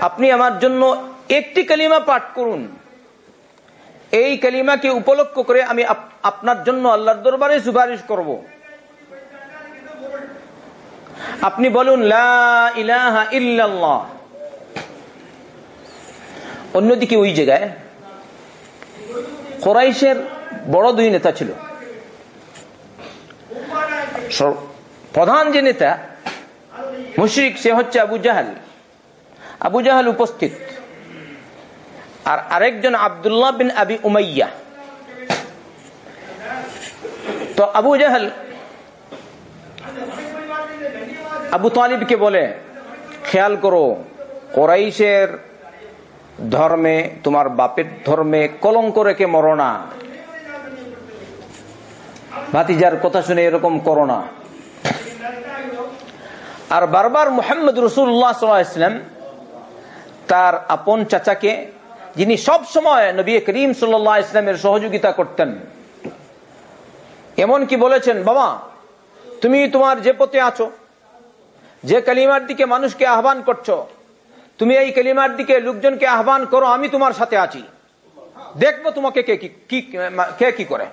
আপনি আমার জন্য একটি কালিমা পাঠ করুন। এই কালিমাকে উপলক্ষ করে আমি আপনার জন্য আল্লাহর দরবারে সুপারিশ করব। আপনি বলুন, লা ইলাহা ইল্লাল্লাহ। অন্যদিকে ওই জায়গায় কোরাইশের বড় দুই নেতা ছিল। প্রধান যে নেতা, মুশরিক, সে হচ্ছে আবু জাহাল। আবু জাহাল উপস্থিত। আর আরেকজন আবদুল্লাহ বিন আবি উমাইয়া। তো আবু জাহাল আবু তালিবকে বলে, খেয়াল করো, কোরাইশের ধর্মে, তোমার বাপের ধর্মে কলঙ্ক রেখে মরো না। ভাতিজার কথা শুনে এরকম করো না। আর বারবার মোহাম্মদ রসুল্লাহাম তার আপন চাচাকে, যিনি সব সময় নবী করিম সাল্লাহ ইসলামের সহযোগিতা করতেন এমন কি বলেছেন, বাবা, তুমি তোমার যে পথে আছো, যে কালিমার দিকে মানুষকে আহ্বান করছ তুমি এই কেলিমার দিকে লোকজনকে আহ্বান করো, আমি তোমার সাথে আছি। দেখব তোমাকে কে কি কে, কি করে।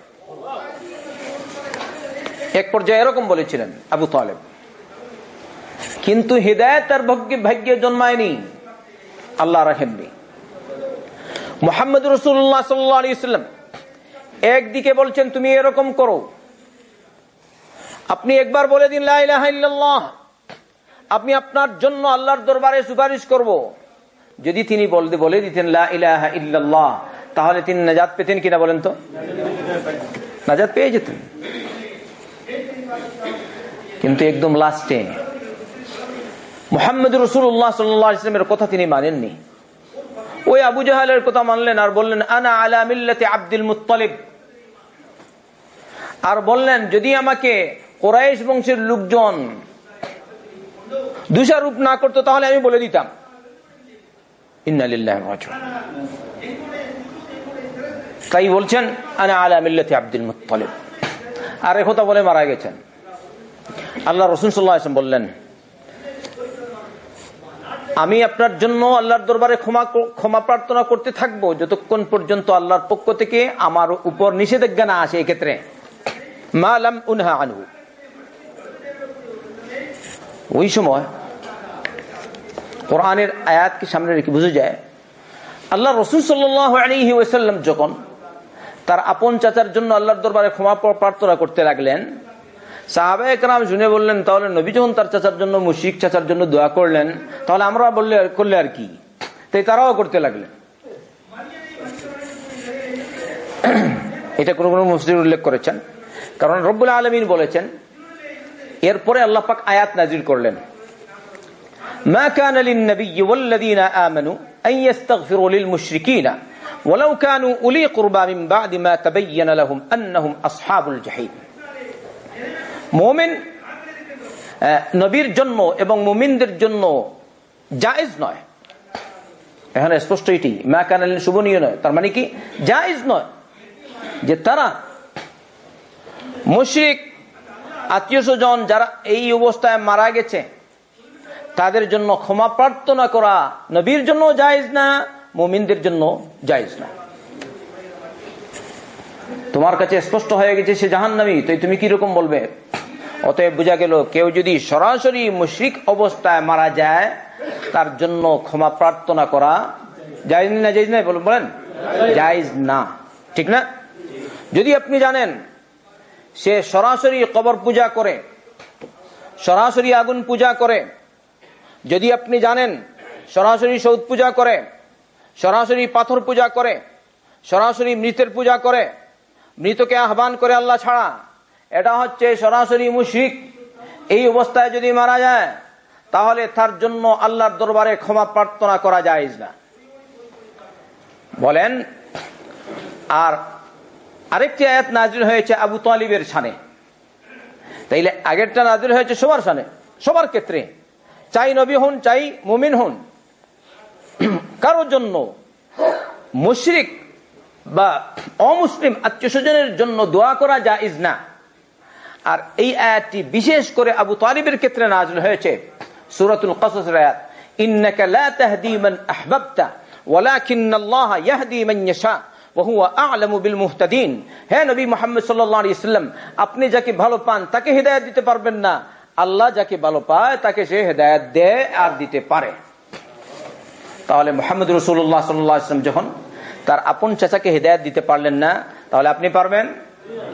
এক পর্যায়ে এরকম বলেছিলেন আবু তালেব। কিন্তু হৃদায়ত তার ভাগ্যে জন্মায়নি। আল্লাহ রাহেননি মোহাম্মদ রসুল্লাহ সাল্লাম একদিকে বলছেন, তুমি এরকম করো। আপনি একবার বলে দিন লাহ আপনি আপনার জন্য আল্লাহর দরবারে সুপারিশ করব। যদি তিনি বলতে বলে দিতেন তাহলে তিনি নাজাদ পেতেন কিনা বলেন তো? নাজাদ পেয়ে যেতেন। কিন্তু একদম লাস্টে মোহাম্মদ রসুল্লাহ সাল্লামের কথা তিনি মানেননি। ওই আবু জাহালের কথা মানলেন আর বললেন, আনা আলা মিল্লাতে আব্দুল মুতালিব আর বললেন, যদি আমাকে কোরাইশ বংশের লোকজন দোষারোপ না করতো, তাহলে আমি বলে দিতাম। তাই বলছেন আব্দুল মুতালিব আর একথা বলে মারা গেছেন। আল্লাহ রসুন বললেন, আমি আপনার জন্য আল্লাহর দরবারে ক্ষমা ক্ষমা প্রার্থনা করতে থাকব, যতক্ষণ পর্যন্ত আল্লাহর পক্ষ থেকে আমার উপর নিষেধাজ্ঞা না আসে এক্ষেত্রে। মা আলাম উনহা আনু ওই সময় কোরআনের আয়াতকে সামনে রেখে বুঝে যায় আল্লাহ রসুল সাল্লাম যখন তার আপন চাচার জন্য আল্লাহর দরবারে ক্ষমা প্রার্থনা করতে লাগলেন সাহাবা একরাম শুনে বললেন তাহলে নবী যখন তার চাচার জন্য মুশিক চাচার জন্য দোয়া করলেন তাহলে আমরা বললে করলে আর কি তাই তারাও করতে লাগলেন এটা কোন কোন মুসলিম উল্লেখ করেছেন। কারণ রব্বুল আলমিন বলেছেন এরপরে আল্লাহ পাক আয়াত নাজির করলেন ما كان للنبي والذين آمنوا أن يستغفروا للمشركين ولو كانوا أولي قربى من بعد ما تبين لهم أنهم أصحاب الجحيم মুমিন আহ, নবীর জন্য এবং মুমিনদের জন্য জায়েজ নয় এখানে স্পষ্ট এটি মা কানালিন শুভনীয় নয় তার মানে কি জায়েজ নয় যে তারা মুশরিক আত্মীয় স্বজন যারা এই অবস্থায় মারা গেছে, তাদের জন্য ক্ষমা প্রার্থনা করা নবীর জন্য জায়েজ না, মুমিনদের জন্য জায়েজ না। তোমার কাছে স্পষ্ট হয়ে গেছে সে জাহান্নামী তো তুমি কি রকম বলবে? অতএব বোঝা গেল, কেউ যদি সরাসরি মুশ্রিক অবস্থায় মারা যায়, তার জন্য ক্ষমা প্রার্থনা করা জায়েজ না জায়েজ না বলুন। জায়েজ না। ঠিক না? যদি আপনি জানেন সে সরাসরি কবর পূজা করে, সরাসরি আগুন পূজা করে। যদি আপনি জানেন, সরাসরি সৌদ পূজা করে, সরাসরি পাথর পূজা করে, সরাসরি মৃতের পূজা করে, মৃতকে আহ্বান করে আল্লাহ ছাড়া, এটা হচ্ছে সরাসরি মুশরিক। এই অবস্থায় যদি মারা যায়, তাহলে তার জন্য আল্লাহর দরবারে ক্ষমা প্রার্থনা করা যায় না। বলেন, আর আরেকটি আয়াত নাজির হয়েছে আবু তালিবের সানে তাইলে আগেরটা নাজির হয়েছে সবার সানে সবার ক্ষেত্রে। চাই নবী হন, চাই মুমিন হন। কারোর জন্য মুশরিক বা অমুসলিম আত্মীয় স্বজনের জন্য দোয়া করা জাইজ না। আর এই আয়াতটি বিশেষ করে আবু তালিবের ক্ষেত্রে নাজল হয়েছে সুরাতুল কসস আয়াত, ইন্নাকা লা তাহদি মান আহবাবতা, ওয়ালাকিন্নাল্লাহ ইয়াহদি মান ইয়াশা। মুহতাদিন। হে নবী সাল্লাম, আপনি যাকে ভালো পান তাকে হেদায়েত দিতে পারবেন না। আল্লাহ যাকে ভালো পায় তাকে সে হেদায়েত দেয় আর দিতে পারে। তাহলে মোহাম্মদ রসুল্লাহ সাল্লাম যখন তার আপন চাচাকে হেদায়ত দিতে পারলেন না, তাহলে আপনি পারবেন?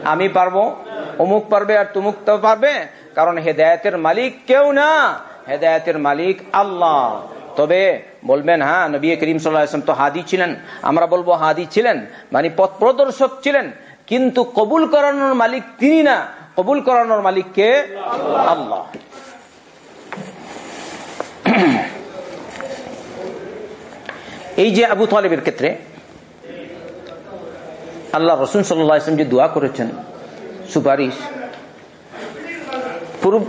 আমি পারব। অমুক পারবে আর তুমুক তো পারবে। কারণ হেদায়তের মালিক কেউ না। হেদায়তের মালিক আল্লাহ। তবে বলবেন হ্যাঁ নবী করিম সাল্লাম তো হাদি ছিলেন। আমরা বলব হাদি ছিলেন মানে পথ প্রদর্শক ছিলেন। কিন্তু কবুল করানোর মালিক তিনি না। কবুল করানোর মালিক কে? আল্লাহ। [clears throat] এই যে আবু তালেবের ক্ষেত্রে আল্লাহ রসুন সাল্লাম যে দোয়া করেছেন, সুপারিশ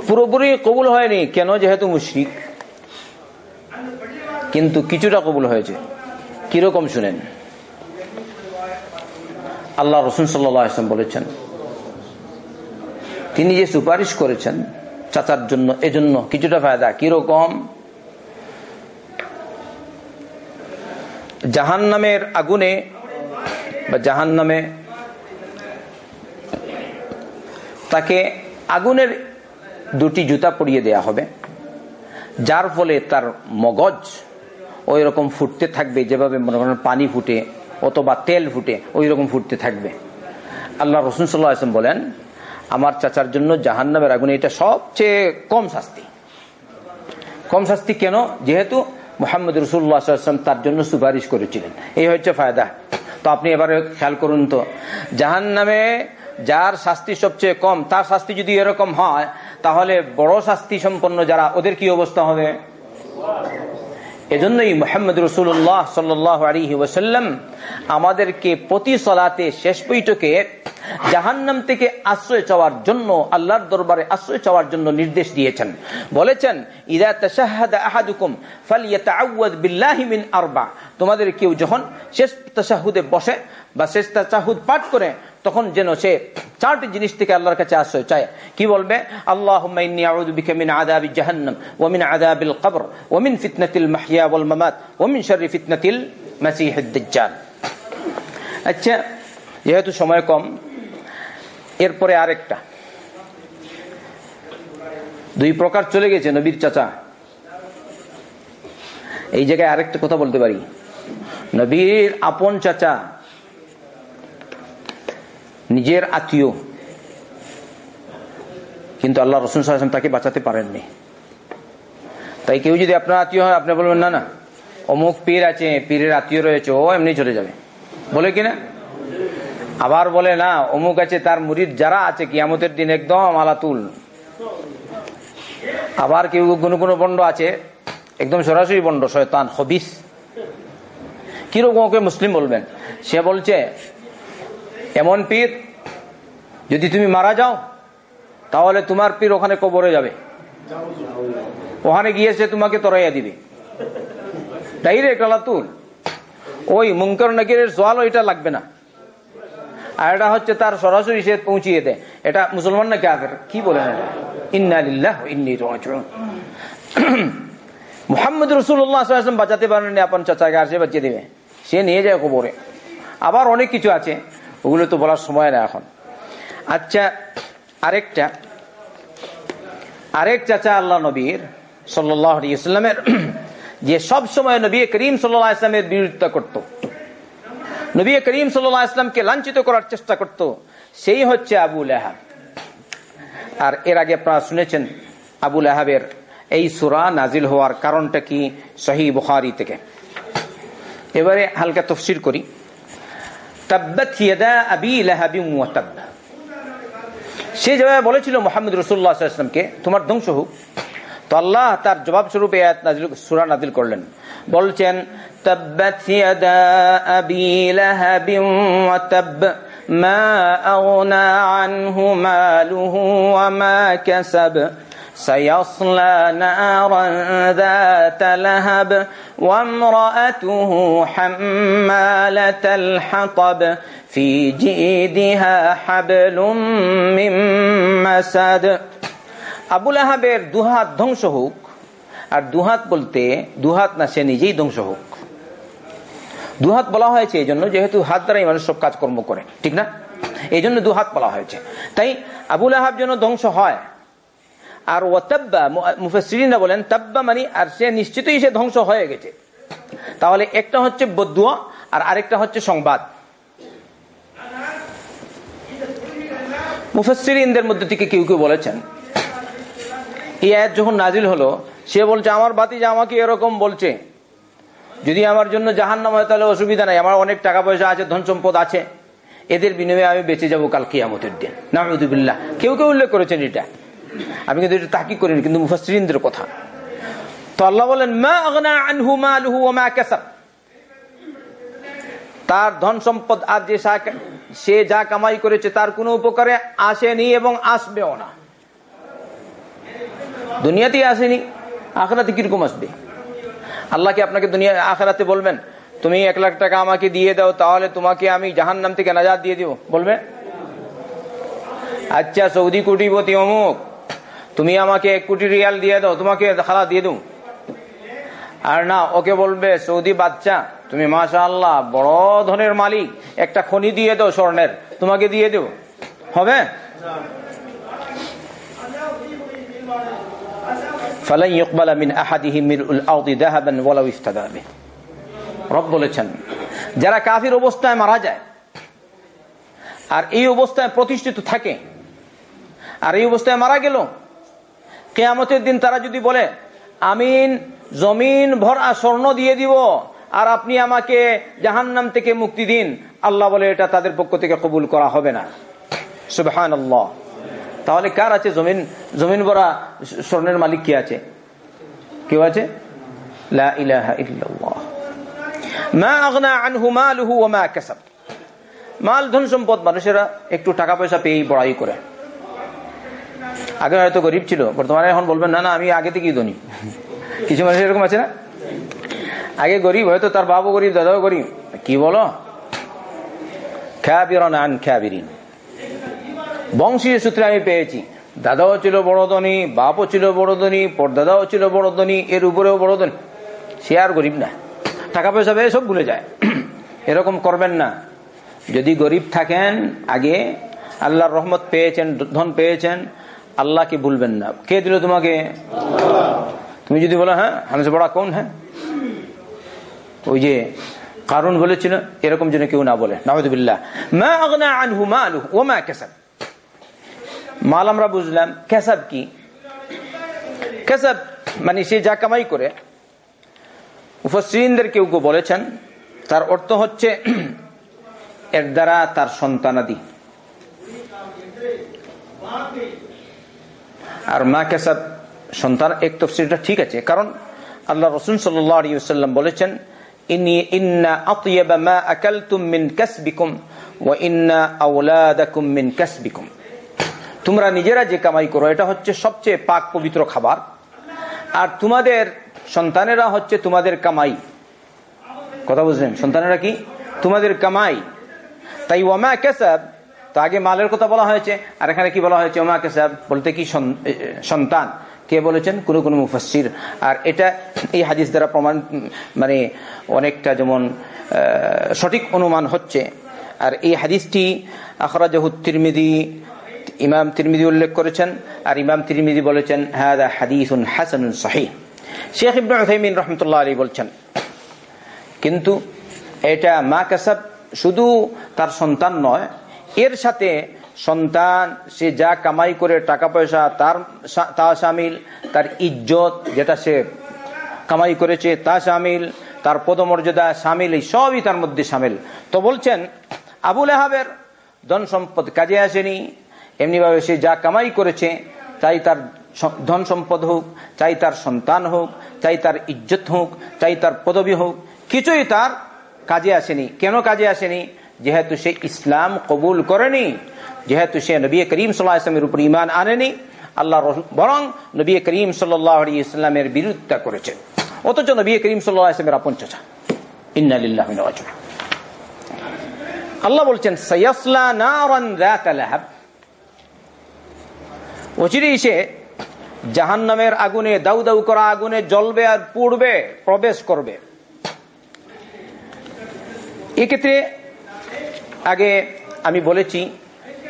পুরোপুরি কবুল হয়নি। কেন? যেহেতু মুশরিক। কিন্তু কিছুটা কবুল হয়েছে। কীরকম শুনেন? আল্লাহ রসুন সাল্লাম বলেছেন, তিনি যে সুপারিশ করেছেন চাচার জন্য, এজন্য কিছুটা ফায়দা কীরকম? জাহান নামের আগুনে বা জাহান নামে তাকে আগুনের দুটি জুতা পরিয়ে দেয়া হবে, যার ফলে তার মগজ ওই রকম ফুটতে থাকবে, যেভাবে মনে করেন পানি ফুটে অথবা তেল ফুটে ওই রকম ফুটতে থাকবে। আল্লাহ রসুন সাল্লাহ আসলাম বলেন, আমার চাচার জন্য জাহান নামের আগুনে এটা সবচেয়ে কম শাস্তি। কম শাস্তি কেন? যেহেতু মোহাম্মদ রসুল্লাহাম তার জন্য সুপারিশ করেছিলেন। এই হচ্ছে ফায়দা। তো আপনি এবারে খেয়াল করুন তো জাহান নামে যার শাস্তি সবচেয়ে কম, তার শাস্তি যদি এরকম হয়, তাহলে বড় শাস্তি সম্পন্ন যারা, ওদের কি অবস্থা হবে? এজন্যই মোহাম্মদ রসুল্লাহ সাল্লাহ আলী ওসাল্লাম আমাদেরকে প্রতি সলাতে শেষ বৈঠকে জাহান্নাম থেকে আশ্রয় চাওয়ার জন্য, আল্লাহর দরবারে আশ্রয় চাওয়ার জন্য নির্দেশ দিয়েছেন। বলেছেন, ইদা তাশাহাদা আহাদুকুম ফালিয়াতাআওয়াজ বিল্লাহি মিন আরবা। তোমাদের কেউ যখন শেষ তাশাহুদে বসে বা শেষ তাশাহুদ পাঠ করে, তখন যেন সে চারটি জিনিস থেকে আল্লাহর কাছে আশ্রয় চায়। কি বলবে? আল্লাহ কবর ওয়া মিন ফিতনাতিল মাহইয়া ওয়াল মামাত ওয়া মিন ফিতনাতিল আচ্ছা যেহেতু সময় কম, এরপরে আরেকটা। দুই প্রকার চলে গেছে নবীর চাচা। এই জায়গায় আরেকটা কথা বলতে পারি। নবীর আপন চাচা নিজের আত্মীয়। কিন্তু আল্লাহ রসুন তাকে বাঁচাতে পারেননি। তাই কেউ যদি আপনার আত্মীয় হয়, আপনি বলবেন, না না, অমুক পীর আছে, পীরের আত্মীয় রয়েছে, ও এমনি চলে যাবে। বলে কিনা আবার বলে, না, অমুক আছে, তার মুরিদ যারা আছে, কিয়ামতের দিন একদম আলাতুল। আবার কেউ কোনো কোনো বন্ড আছে, একদম সরাসরি বন্ড, শয়তান, হবিস। কীরকম ওকে মুসলিম বলবেন? সে বলছে এমন পীর, যদি তুমি মারা যাও, তাহলে তোমার পীর ওখানে কবরে যাবে। ওখানে গিয়ে সে তোমাকে তরাইয়া দিবে। ডাইরেক্ট আলাতুল ওই মুঙ্কর নাকিরের সোয়াল ওইটা লাগবে না। আর এটা হচ্ছে তার সরাসরি সে পৌঁছিয়ে দেয়। এটা মুসলমান না কাফের? কি বলেন এটা? ইন্নালিল্লাহ ইন্নি মুহাম্মদ রসুল্লাহ বাঁচাতে পারেন আপন চাচাকে, আর সে বাঁচিয়ে দেবে। সে নিয়ে যায় কবরে। আবার অনেক কিছু আছে। ওগুলো তো বলার সময় না এখন। আচ্ছা আরেকটা। আরেক চাচা আল্লাহ নবীর সাল্লাহ ইসলামের [clears throat] যে সব সময় নবী করিম সাল্লাহ ইসলামের বিরোধিতা করত। নবী করিম সাল্লাহ ইসলামকে লাঞ্ছিত করার চেষ্টা করত, সেই হচ্ছে আবু লেহাব। আর এর আগে আপনারা শুনেছেন আবু লেহাবের এই সুরা নাজিল হওয়ার কারণটা কি সহি বুখারি থেকে। এবারে হালকা তফসির করি। তাব্বাত ইয়াদা আবি লাহাবিম ওয়া তাব্বা সে যেভাবে বলেছিল মোহাম্মদ রসুল্লাহ ইসলামকে তোমার ধ্বংস হোক তো আল্লাহ তার জবাব স্বরূপে সুরা নাজিল করলেন বলছেন তাব্বাত ইয়াদা আবি লাহাবিম ওয়া তাব্বা ما أغنى عنه ماله وما كسب سيصلى نارا ذات لهب وامرأته حمالة الحطب في جيدها حبل من مسد আবুল আহাবের দুহাত ধ্বংস হোক আর দুহাত বলতে দুহাত না সে নিজেই ধ্বংস হোক দুহাত বলা হয়েছে এই জন্য যেহেতু হাত দ্বারাই মানুষ সব কাজকর্ম করে ঠিক না এই জন্য দুহাত বলা হয়েছে তাই আবুল আহাব যেন ধ্বংস হয় আর ও তাব্বা মুফাসিরিনা বলেন, তাব্বা মানে আর সে নিশ্চিতই সে ধ্বংস হয়ে গেছে। তাহলে একটা হচ্ছে বদুয়া আর আরেকটা হচ্ছে সংবাদ। মুফাসিরিনদের মধ্যে থেকে কেউ কেউ বলেছেন, এই আয়াত যখন নাজিল হলো, সে বলছে, আমার বাতি যে আমাকে এরকম বলছে, যদি আমার জন্য জাহান নাম হয় তাহলে অসুবিধা নাই, আমার অনেক টাকা পয়সা আছে, ধন সম্পদ আছে, এদের বিনিময়ে আমি বেঁচে যাব কাল কিয়ামতের দিন। নামুদুবিল্লাহ কেউ কেউ উল্লেখ করেছেন এটা। আমি কিন্তু এটা তাকি করিনি, কিন্তু মুফাসরিনদের কথা। তো আল্লাহ বলেন, মা আগনা আনহু মালুহু ওয়া মা কাসাব। তার ধন সম্পদ আর যে সে যা কামাই করেছে তার কোনো উপকারে আসেনি এবং আসবেও না। দুনিয়াতেই আসেনি, আখরাতে কীরকম আসবে? আল্লাহ কি আপনাকে দুনিয়া, আখরাতে বলবেন, তুমি এক লাখ টাকা আমাকে দিয়ে দাও, তাহলে তোমাকে আমি জাহান নাম থেকে নাজাদ দিয়ে দিব। বলবে? আচ্ছা সৌদি কোটিপতি অমুক। তুমি আমাকে এক কোটি রিয়াল দিয়ে দাও, তোমাকে খালা দিয়ে দেবো। আর না, ওকে বলবে, সৌদি বাচ্চা তুমি মাসা আল্লাহ বড় ধনের মালিক। একটা খনি দিয়ে দাও স্বর্ণের, তোমাকে দিয়ে দেব। হবে? ফালাই আউদি দাহাবান ওয়ালাউ ইফতাদা রব বলেছেন, যারা কাফির অবস্থায় মারা যায়, আর এই অবস্থায় প্রতিষ্ঠিত থাকে, আর এই অবস্থায় মারা গেল কেয়ামতের দিন তারা যদি বলে, আমিন, জমিন, ভরা স্বর্ণ দিয়ে দিব, আর আপনি আমাকে জাহান্নাম থেকে মুক্তি দিন, আল্লাহ বলে, এটা তাদের পক্ষ থেকে কবুল করা হবে না। সুবহান আল্লাহ তাহলে কার আছে জমিন? জমিন ভরা স্বর্ণের মালিক কি আছে? কেউ আছে? আনহু মা মাল ধন সম্পদ মানুষেরা একটু টাকা পয়সা পেয়েই বড়াই করে। আগে হয়তো গরিব ছিল, বর্তমানে এখন বলবেন, না না, আমি আগে থেকেই ধনী। কিছু মানুষ এরকম আছে না? আগে গরিব, হয়তো তার বাবু গরিব, দাদাও গরিব। কি বলো? খ্যাবিরন আন খ্যাবিরিন বংশীয় সূত্রে আমি পেয়েছি। দাদাও ছিল বড় ধনী, বাপও ছিল বড় ধনী, পরদাদাও ছিল বড় ধনী, এর উপরেও বড় ধনী। সে আর গরিব না। টাকা পয়সা পেয়ে সব ভুলে যায়। এরকম করবেন না। যদি গরিব থাকেন, আগে আল্লাহর রহমত পেয়েছেন, ধন পেয়েছেন আল্লাহকে ভুলবেন না। কে দিল তোমাকে? তুমি যদি বলো হ্যাঁ হামসে বড়া কোন হ্যাঁ? ওই যে কারণ বলেছিল, এরকম যেন কেউ না বলে। নাহদুবিল্লাহ মা আনহু মালু ও মা কেসাব। মাল আমরা বুঝলাম, কেসাব কি? কেসাব মানে সে যা কামাই করে উপশ্রীনদের কেউ কেউ বলেছেন, তার অর্থ হচ্ছে [clears throat] এর দ্বারা তার সন্তানাদি। আর মা কেসাব সন্তান এক তফসিরটা ঠিক আছে। কারণ আল্লাহ রসুন সাল্লাম বলেছেন তোমরা নিজেরা যে কামাই করো, এটা হচ্ছে সবচেয়ে পাক পবিত্র খাবার। আর তোমাদের সন্তানেরা হচ্ছে তোমাদের কামাই। কথা বুঝলেন? সন্তানেরা কি? তোমাদের কামাই। তাই ওমা কেসাব তো আগে মালের কথা বলা হয়েছে, আর এখানে কি বলা হয়েছে? ওমা কেসাব বলতে কি সন্তান? কে বলেছেন? কোন কোন মুফাসির আর এটা এই হাদিস দ্বারা প্রমাণ মানে অনেকটা যেমন সঠিক অনুমান হচ্ছে। আর এই হাদিসটি আখরাজাহু তিরমিদি, ইমাম তিরমিদি উল্লেখ করেছেন, আর ইমাম তিরমিদি বলেছেন হ্যাঁ হাদিসুন হাসানুন সহি শেখ ইবনু রহমতুল্লাহ আলী বলছেন, কিন্তু এটা মা কাসাব শুধু তার সন্তান নয় এর সাথে সন্তান, সে যা কামাই করে টাকা পয়সা তার তা সামিল, তার ইজ্জত যেটা সে কামাই করেছে, তা সামিল, তার পদমর্যাদা সামিল, এই সবই তার মধ্যে সামিল। তো বলছেন আবুল আহাবের ধন সম্পদ কাজে আসেনি, এমনিভাবে সে যা কামাই করেছে, তাই তার ধন সম্পদ হোক চাই তার সন্তান হোক চাই তার ইজ্জত হোক চাই তার পদবী হোক, কিছুই তার কাজে আসেনি। কেন কাজে আসেনি? যেহেতু সে ইসলাম কবুল করেনি, যেহেতু সে নবী করিম সাল্লামের উপর ইমান আনেনি, আল্লাহ বরং নবী করিম সাল্লাহ ইসলামের বিরোধিতা করেছেন। অথচ নবী করিম সাল্লামের আপন চাচা। আল্লাহ বলছেন অচিরেই সে জাহান নামের আগুনে, দাউ দাউ করা আগুনে জ্বলবে আর পুড়বে, প্রবেশ করবে। এক্ষেত্রে আগে আমি বলেছি,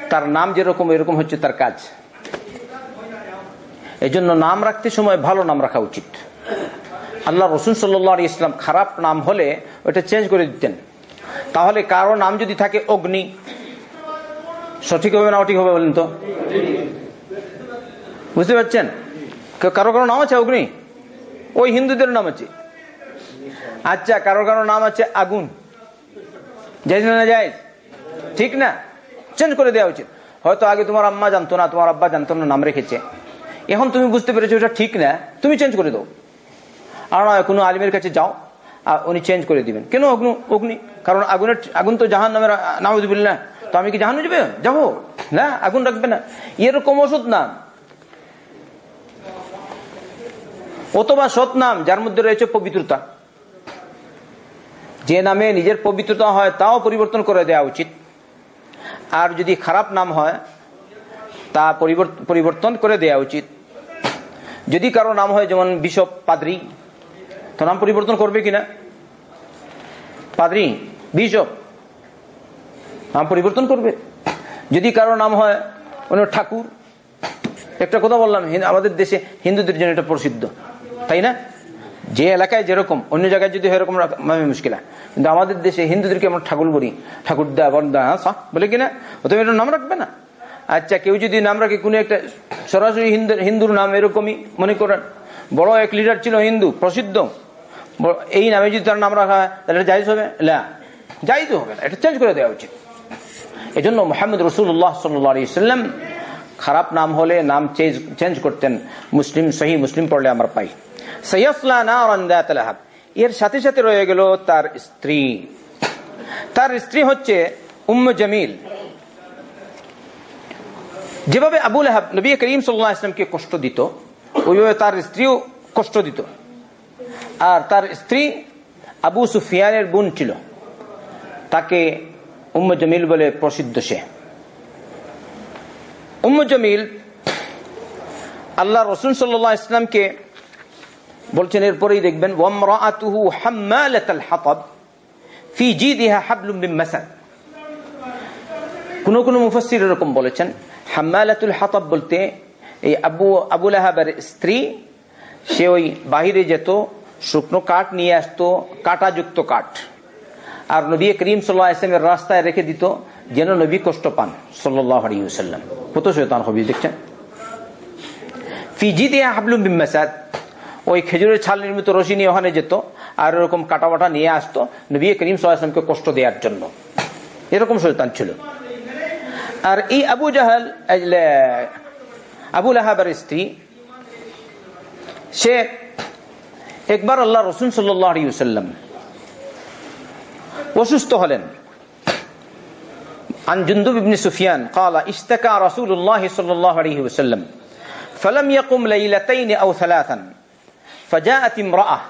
তার নাম যেরকম, এরকম হচ্ছে তার কাজ। এই জন্য নাম রাখতে সময় ভালো নাম রাখা উচিত। আল্লাহ রসুন সাল্লাহ ইসলাম খারাপ নাম হলে ওটা চেঞ্জ করে দিতেন। তাহলে কারও নাম যদি থাকে অগ্নি, সঠিক হবে না অঠিক হবে বলেন তো? বুঝতে পারছেন? কারও কারও নাম আছে অগ্নি? ওই হিন্দুদের নাম আছে। আচ্ছা কারও কারও নাম আছে আগুন। যাই না যাই ঠিক না? চেঞ্জ করে দেওয়া উচিত। হয়তো আগে তোমার আম্মা জানতো না, তোমার আব্বা জানতো না, নাম রেখেছে। এখন তুমি বুঝতে পেরেছ ওটা ঠিক না, তুমি চেঞ্জ করে দাও। আর নয়, কোনো আলিমের কাছে যাও, আর উনি চেঞ্জ করে দিবেন। কেন অগ্নি অগ্নি? কারণ আগুনের, আগুন তো জাহান নামের নামুদুবিল্লা তো আমি কি জাহান যাবে? যাব। না, আগুন রাখবে না। এরকম ওষুধ নাম। অথবা সৎ নাম, যার মধ্যে রয়েছে পবিত্রতা। যে নামে নিজের পবিত্রতা হয়, তাও পরিবর্তন করে দেওয়া উচিত। আর যদি খারাপ নাম হয়, তা পরিবর্তন করে দেওয়া উচিত। যদি কারও নাম হয় যেমন বিশপ পাদ্রি, তো নাম পরিবর্তন করবে কিনা? পাদ্রি, বিশপ, নাম পরিবর্তন করবে। যদি কারও নাম হয় অন্য ঠাকুর, একটা কথা বললাম আমাদের দেশে হিন্দুদের জন্য এটা প্রসিদ্ধ, তাই না? যে এলাকায় যেরকম, অন্য জায়গায় যদি এরকম মুশকিল কিন্তু আমাদের দেশে হিন্দুদেরকে আমরা ঠাকুর বলি ঠাকুর দা বরদা হ্যাঁ বলে কিনা ও তুমি এটা নাম রাখবে না। আচ্ছা কেউ যদি নাম রাখে, কোনো একটা সরাসরি হিন্দু, হিন্দুর নাম এরকমই মনে করেন। বড় এক লিডার ছিল হিন্দু, প্রসিদ্ধ। এই নামে যদি তার নাম রাখা হয়, তাহলে জায়জ হবে? না। জায়জ হবে না। এটা চেঞ্জ করে দেওয়া উচিত। এই জন্য মোহাম্মদ রসুল্লাহ সাল্লাম খারাপ নাম হলে নাম চেঞ্জ করতেন। মুসলিম, সহি মুসলিম পড়লে আমার পাই। এর সাথে সাথে রয়ে গেল তার স্ত্রী। তার স্ত্রী হচ্ছে উম্ম জামিল। যেভাবে আবুল আহাব নবী করিম সাল্লাহ ইসলামকে কষ্ট দিত, ওইভাবে তার স্ত্রীও কষ্ট দিত। আর তার স্ত্রী আবু সুফিয়ানের বোন ছিল। তাকে উম্ম জমিল বলে প্রসিদ্ধ সে। উম্ম জমিল আল্লাহ রসুন সাল্লাহ ইসলামকে বলছেন, এরপরেই দেখবেন কোন কোন মুফাসসির এরকম বলেছেন, হাম্মালাতুল হাতাব বলতে, এই আবু আবুল আহাবের স্ত্রী, সে ওই বাহিরে যেত, শুকনো কাঠ নিয়ে আসতো, কাটাযুক্ত কাঠ। আর নবী করিম সাল্লাহ ইসলামের রাস্তায় রেখে দিত, যেন নবী কষ্ট পান সাল্লাহ সাল্লাম কত শৈতান হবি দেখছেন? ফিজি দিয়ে হাবলুম বিম্মাসাদ ওই খেজুরের ছাল নির্মিত রশি নিয়ে ওখানে যেত আর এরকম কাটাবাটা নিয়ে আসতো নবী করিম সাল্লাহামকে কষ্ট দেওয়ার জন্য এরকম শৈতান ছিল আর এই আবু জাহাল আবুল আহাবের স্ত্রী সে একবার আল্লাহ রসুন সাল্লাম অসুস্থ হলেন عن جندب بن سفيان قال اشتكى رسول الله صلى الله عليه وسلم فلم يقم ليلتين أو ثلاثا فجاءت امرأة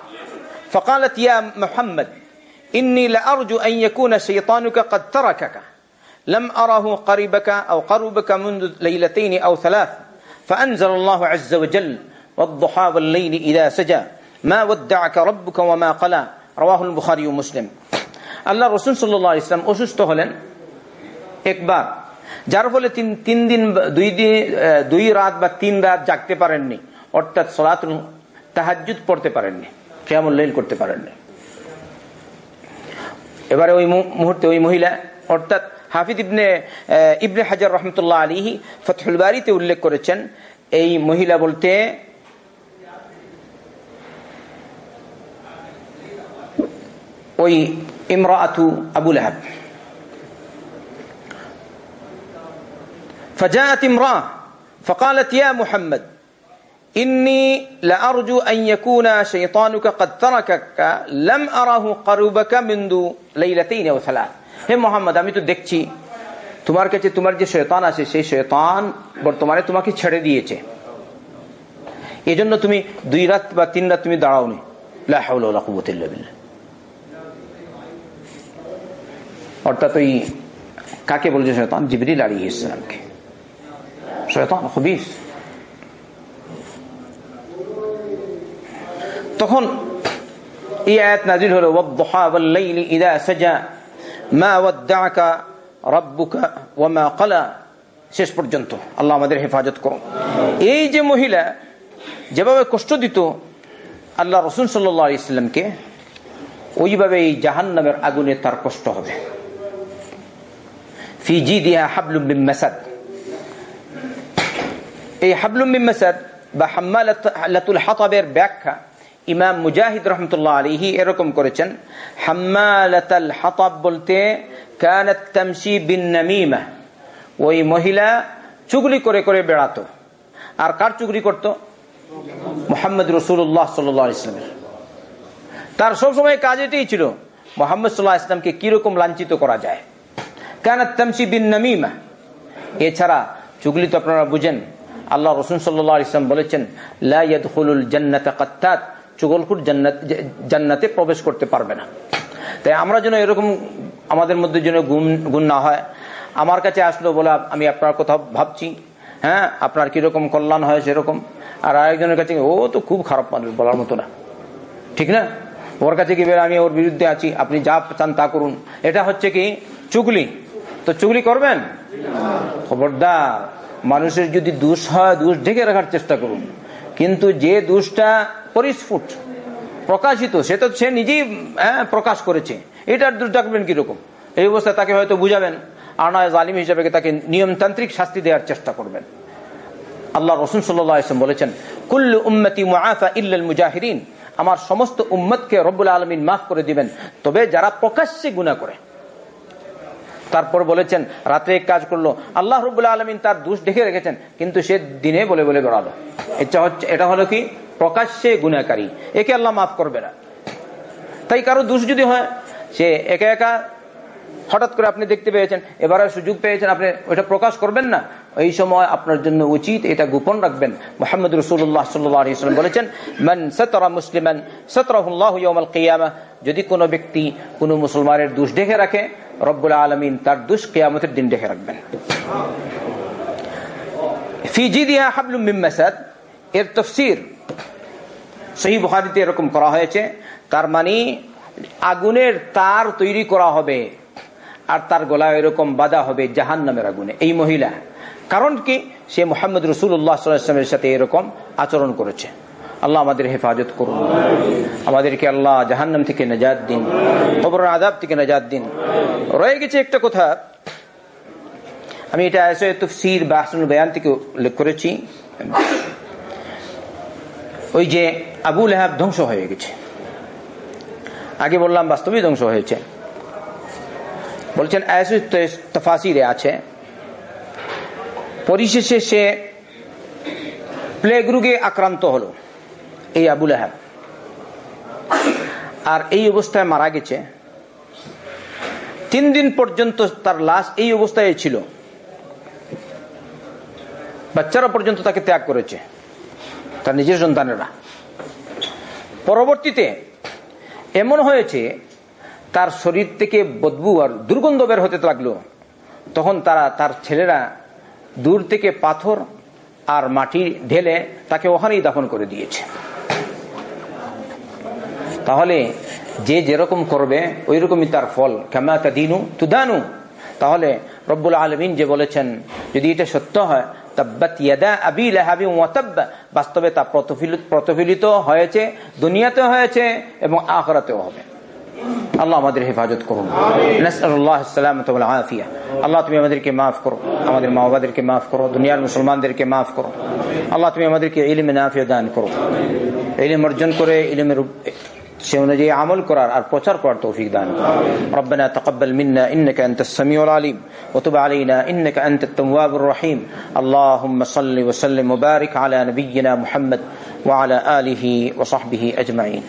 فقالت يا محمد إني لأرجو أن يكون شيطانك قد تركك لم أره قريبك أو قربك منذ ليلتين أو ثلاث فأنزل الله عز وجل والضحى والليل إذا سجى ما ودعك ربك وما قلى رواه البخاري ومسلم আল্লাহ রসুল সাল্লাহ ইসলাম অসুস্থ হলেন একবার যার ফলে তিন তিন দিন দুই দিন দুই রাত বা তিন রাত জাগতে পারেননি অর্থাৎ সলাত তাহাজুদ পড়তে পারেননি কেমন লেন করতে পারেননি এবারে ওই মুহূর্তে ওই মহিলা অর্থাৎ হাফিদ ইবনে ইবনে হাজার রহমতুল্লাহ আলিহি ফতহুল বাড়িতে উল্লেখ করেছেন এই মহিলা বলতে ওই ইমরাতু আবুল আহাব فجاءت امرأة فقالت يا محمد ইন্নি লাআরজু আন ইয়াকুনা শাইতানুকা ক্বাদ তারাকাকা লাম আরাহু ক্বারুবাকা মিনদু লাইলাতাইন আও সালাত হে মুহাম্মদ, আমি তো দেখছি তোমার কাছে তোমার যে শয়তান আছে, সেই শয়তান বর্তমানে তোমাকে ছেড়ে দিয়েছে। এজন্য তুমি দুই রাত বা তিন রাত তুমি দাঁড়াওনি। লা হাওলা ওয়ালা কুওয়াতা ইল্লা বিল্লাহ। অর্থাৎ ওই কাকে বলছে শয়তান? জিবরিল আলাইহিস সালামকে। শয়তান খবিস তখন এই আয়াত নাজির হলো, ওয়াদ্দুহা ওয়াল লাইলি ইযা সাজা, মা ওয়াদ্দাআকা রাব্বুকা ওয়া মা ক্বালা শেষ পর্যন্ত। আল্লাহ আমাদের হেফাজত করুন। এই যে মহিলা যেভাবে কষ্ট দিত, আল্লাহ রসুল সাল্লাহ ইসলামকে ওইভাবে এই জাহান্নামের আগুনে তার কষ্ট হবে। ফি জি দিয়া হাবলুম বিন মাসাদ। এই হাবলুম বিন মাসাদ বা হাম্মালাতুল হাতাবের ব্যাখ্যা ইমাম মুজাহিদ রহমতুল্লাহ আলিহি এরকম করেছেন, হাম্মালাতাল হাতাব বলতে কানাত তামসি বিন নামিমা। ওই মহিলা চুগলি করে করে বেড়াতো। আর কার চুগলি করত? মোহাম্মদ রসুল্লাহ সাল্লাহ ইসলামের তার সবসময় কাজ এটাই ছিল, মোহাম্মদ সাল্লাহ ইসলামকে কীরকম লাঞ্ছিত করা যায়। কানাত তামসি বিন নামিমা। এছাড়া চুগলি তো আপনারা বুঝেন, আল্লাহ রসুন সাল্লাহ ইসলাম বলেছেন লাইয়াদুল জান্নাত কাত্তাত। জান্নাত জান্নাতে প্রবেশ করতে পারবে না। তাই আমরা যেন এরকম আমাদের মধ্যে যেন গুণ গুণ না হয়। আমার কাছে আসলো বলে আমি আপনার কথা ভাবছি। হ্যাঁ আপনার কীরকম কল্যাণ হয় সেরকম। আর আরেকজনের কাছে, ও তো খুব খারাপ মানুষ বলার মতো না। ঠিক না? ওর কাছে কি আমি ওর বিরুদ্ধে আছি? আপনি যা চান তা করুন। এটা হচ্ছে কি? চুগলি। তো চুগলি করবেন? খবরদার। মানুষের যদি দোষ হয়, দোষ ঢেকে রাখার চেষ্টা করুন। কিন্তু যে দোষটা পরিস্ফুট প্রকাশিত, সে তো সে নিজেই প্রকাশ করেছে। এটার দোষ ডাকবেন কীরকম? এই অবস্থায় তাকে হয়তো বুঝাবেন আর নয় জালিম হিসাবে তাকে নিয়মতান্ত্রিক শাস্তি দেওয়ার চেষ্টা করবেন। আল্লাহ রসুন সাল্লাম বলেছেন, কুল্লু উম্মতি ইল্লাল মুজাহিরিন আমার সমস্ত উম্মতকে রব্বুল আলমিন মাফ করে দিবেন। তবে যারা প্রকাশ্যে গুণা করে, তারপর বলেছেন রাত্রে কাজ করল, আল্লাহ রবুল্লা আলমিন তার দোষ দেখে রেখেছেন, কিন্তু সে দিনে বলে বলে বেড়ালো। এটা হচ্ছে, এটা হলো কি? প্রকাশ্যে গুণাকারী। একে আল্লাহ মাফ করবে না। তাই কারও দোষ যদি হয়, সে একা একা হঠাৎ করে আপনি দেখতে পেয়েছেন, এবারে সুযোগ পেয়েছেন, আপনি ওইটা প্রকাশ করবেন না। এই সময় আপনার জন্য উচিত এটা গোপন রাখবেন। মোহাম্মদ রসুল্লাহ সাল্লাম বলেছেন, মান সতরা মুসলিমান সতরাহুল্লাহ কিয়ামা। যদি কোনো ব্যক্তি কোনো মুসলমানের দোষ দেখে রাখে, রব্বুল আলমিন তার দুষ কেয়ামতের দিন দেখে রাখবেন। ফিজিদিয়া হাবলুম মিম্মাসাদ এর তফসির সহি বুহারিতে এরকম করা হয়েছে। তার মানে আগুনের তার তৈরি করা হবে আর তার গলায় এরকম বাধা হবে জাহান নামের আগুনে, এই মহিলা। কারণ কি? সে মোহাম্মদ রসুল্লাহামের সাথে এরকম আচরণ করেছে। আল্লাহ আমাদের হেফাজত করুন। আমাদেরকে আল্লাহ জাহান্নাম থেকে নাজাদ দিন খবর আদাব থেকে নাজাদ দিন। রয়ে গেছে একটা কথা। আমি এটা তফসির বা বয়ান থেকে উল্লেখ করেছি। ওই যে আবুল হাব ধ্বংস হয়ে গেছে। আগে বললাম বাস্তবিক ধ্বংস হয়েছে। বলছেন তফাসিরে আছে। পরিশেষে সে প্লেগ রোগে আক্রান্ত হলো, এই আবুল আহাব আর এই অবস্থায় মারা গেছে। তিন দিন পর্যন্ত তার লাশ এই অবস্থায় ছিল। বাচ্চারা পর্যন্ত তাকে ত্যাগ করেছে, তার নিজের সন্তানেরা। পরবর্তীতে এমন হয়েছে, তার শরীর থেকে বদবু আর দুর্গন্ধ বের হতে লাগল। তখন তারা তার ছেলেরা দূর থেকে পাথর আর মাটি ঢেলে তাকে ওখানেই দাফন করে দিয়েছে। তাহলে যে যেরকম করবে ওই রকমই তার ফল। কেমা দিনু তুদানু। তাহলে রব্বুল আলমিন যে বলেছেন, যদি এটা সত্য হয় বাস্তবে তা প্রতিফলিত হয়েছে দুনিয়াতে হয়েছে এবং আখরাতেও হবে। আল্লাহ আমাদের হেফাজত করুন। আফিয়া। আল্লাহ তুমি আমাদেরকে মাফ করো। আমাদের মা বাবাদেরকে মাফ করো। দুনিয়ার মুসলমানদেরকে মাফ করো। আল্লাহ তুমি আমাদেরকে ইলিমে নাফিয়া দান করো। ইলিম অর্জন করে ইলিমের সে অনুযায়ী আমল করার আর প্রচার করার তৌফিক দান ربنا تقبل منا انك انت السميع العليم وتب علينا انك انت التواب الرحيم اللهم صل وسلم وبارك على نبينا محمد وعلى اله وصحبه اجمعين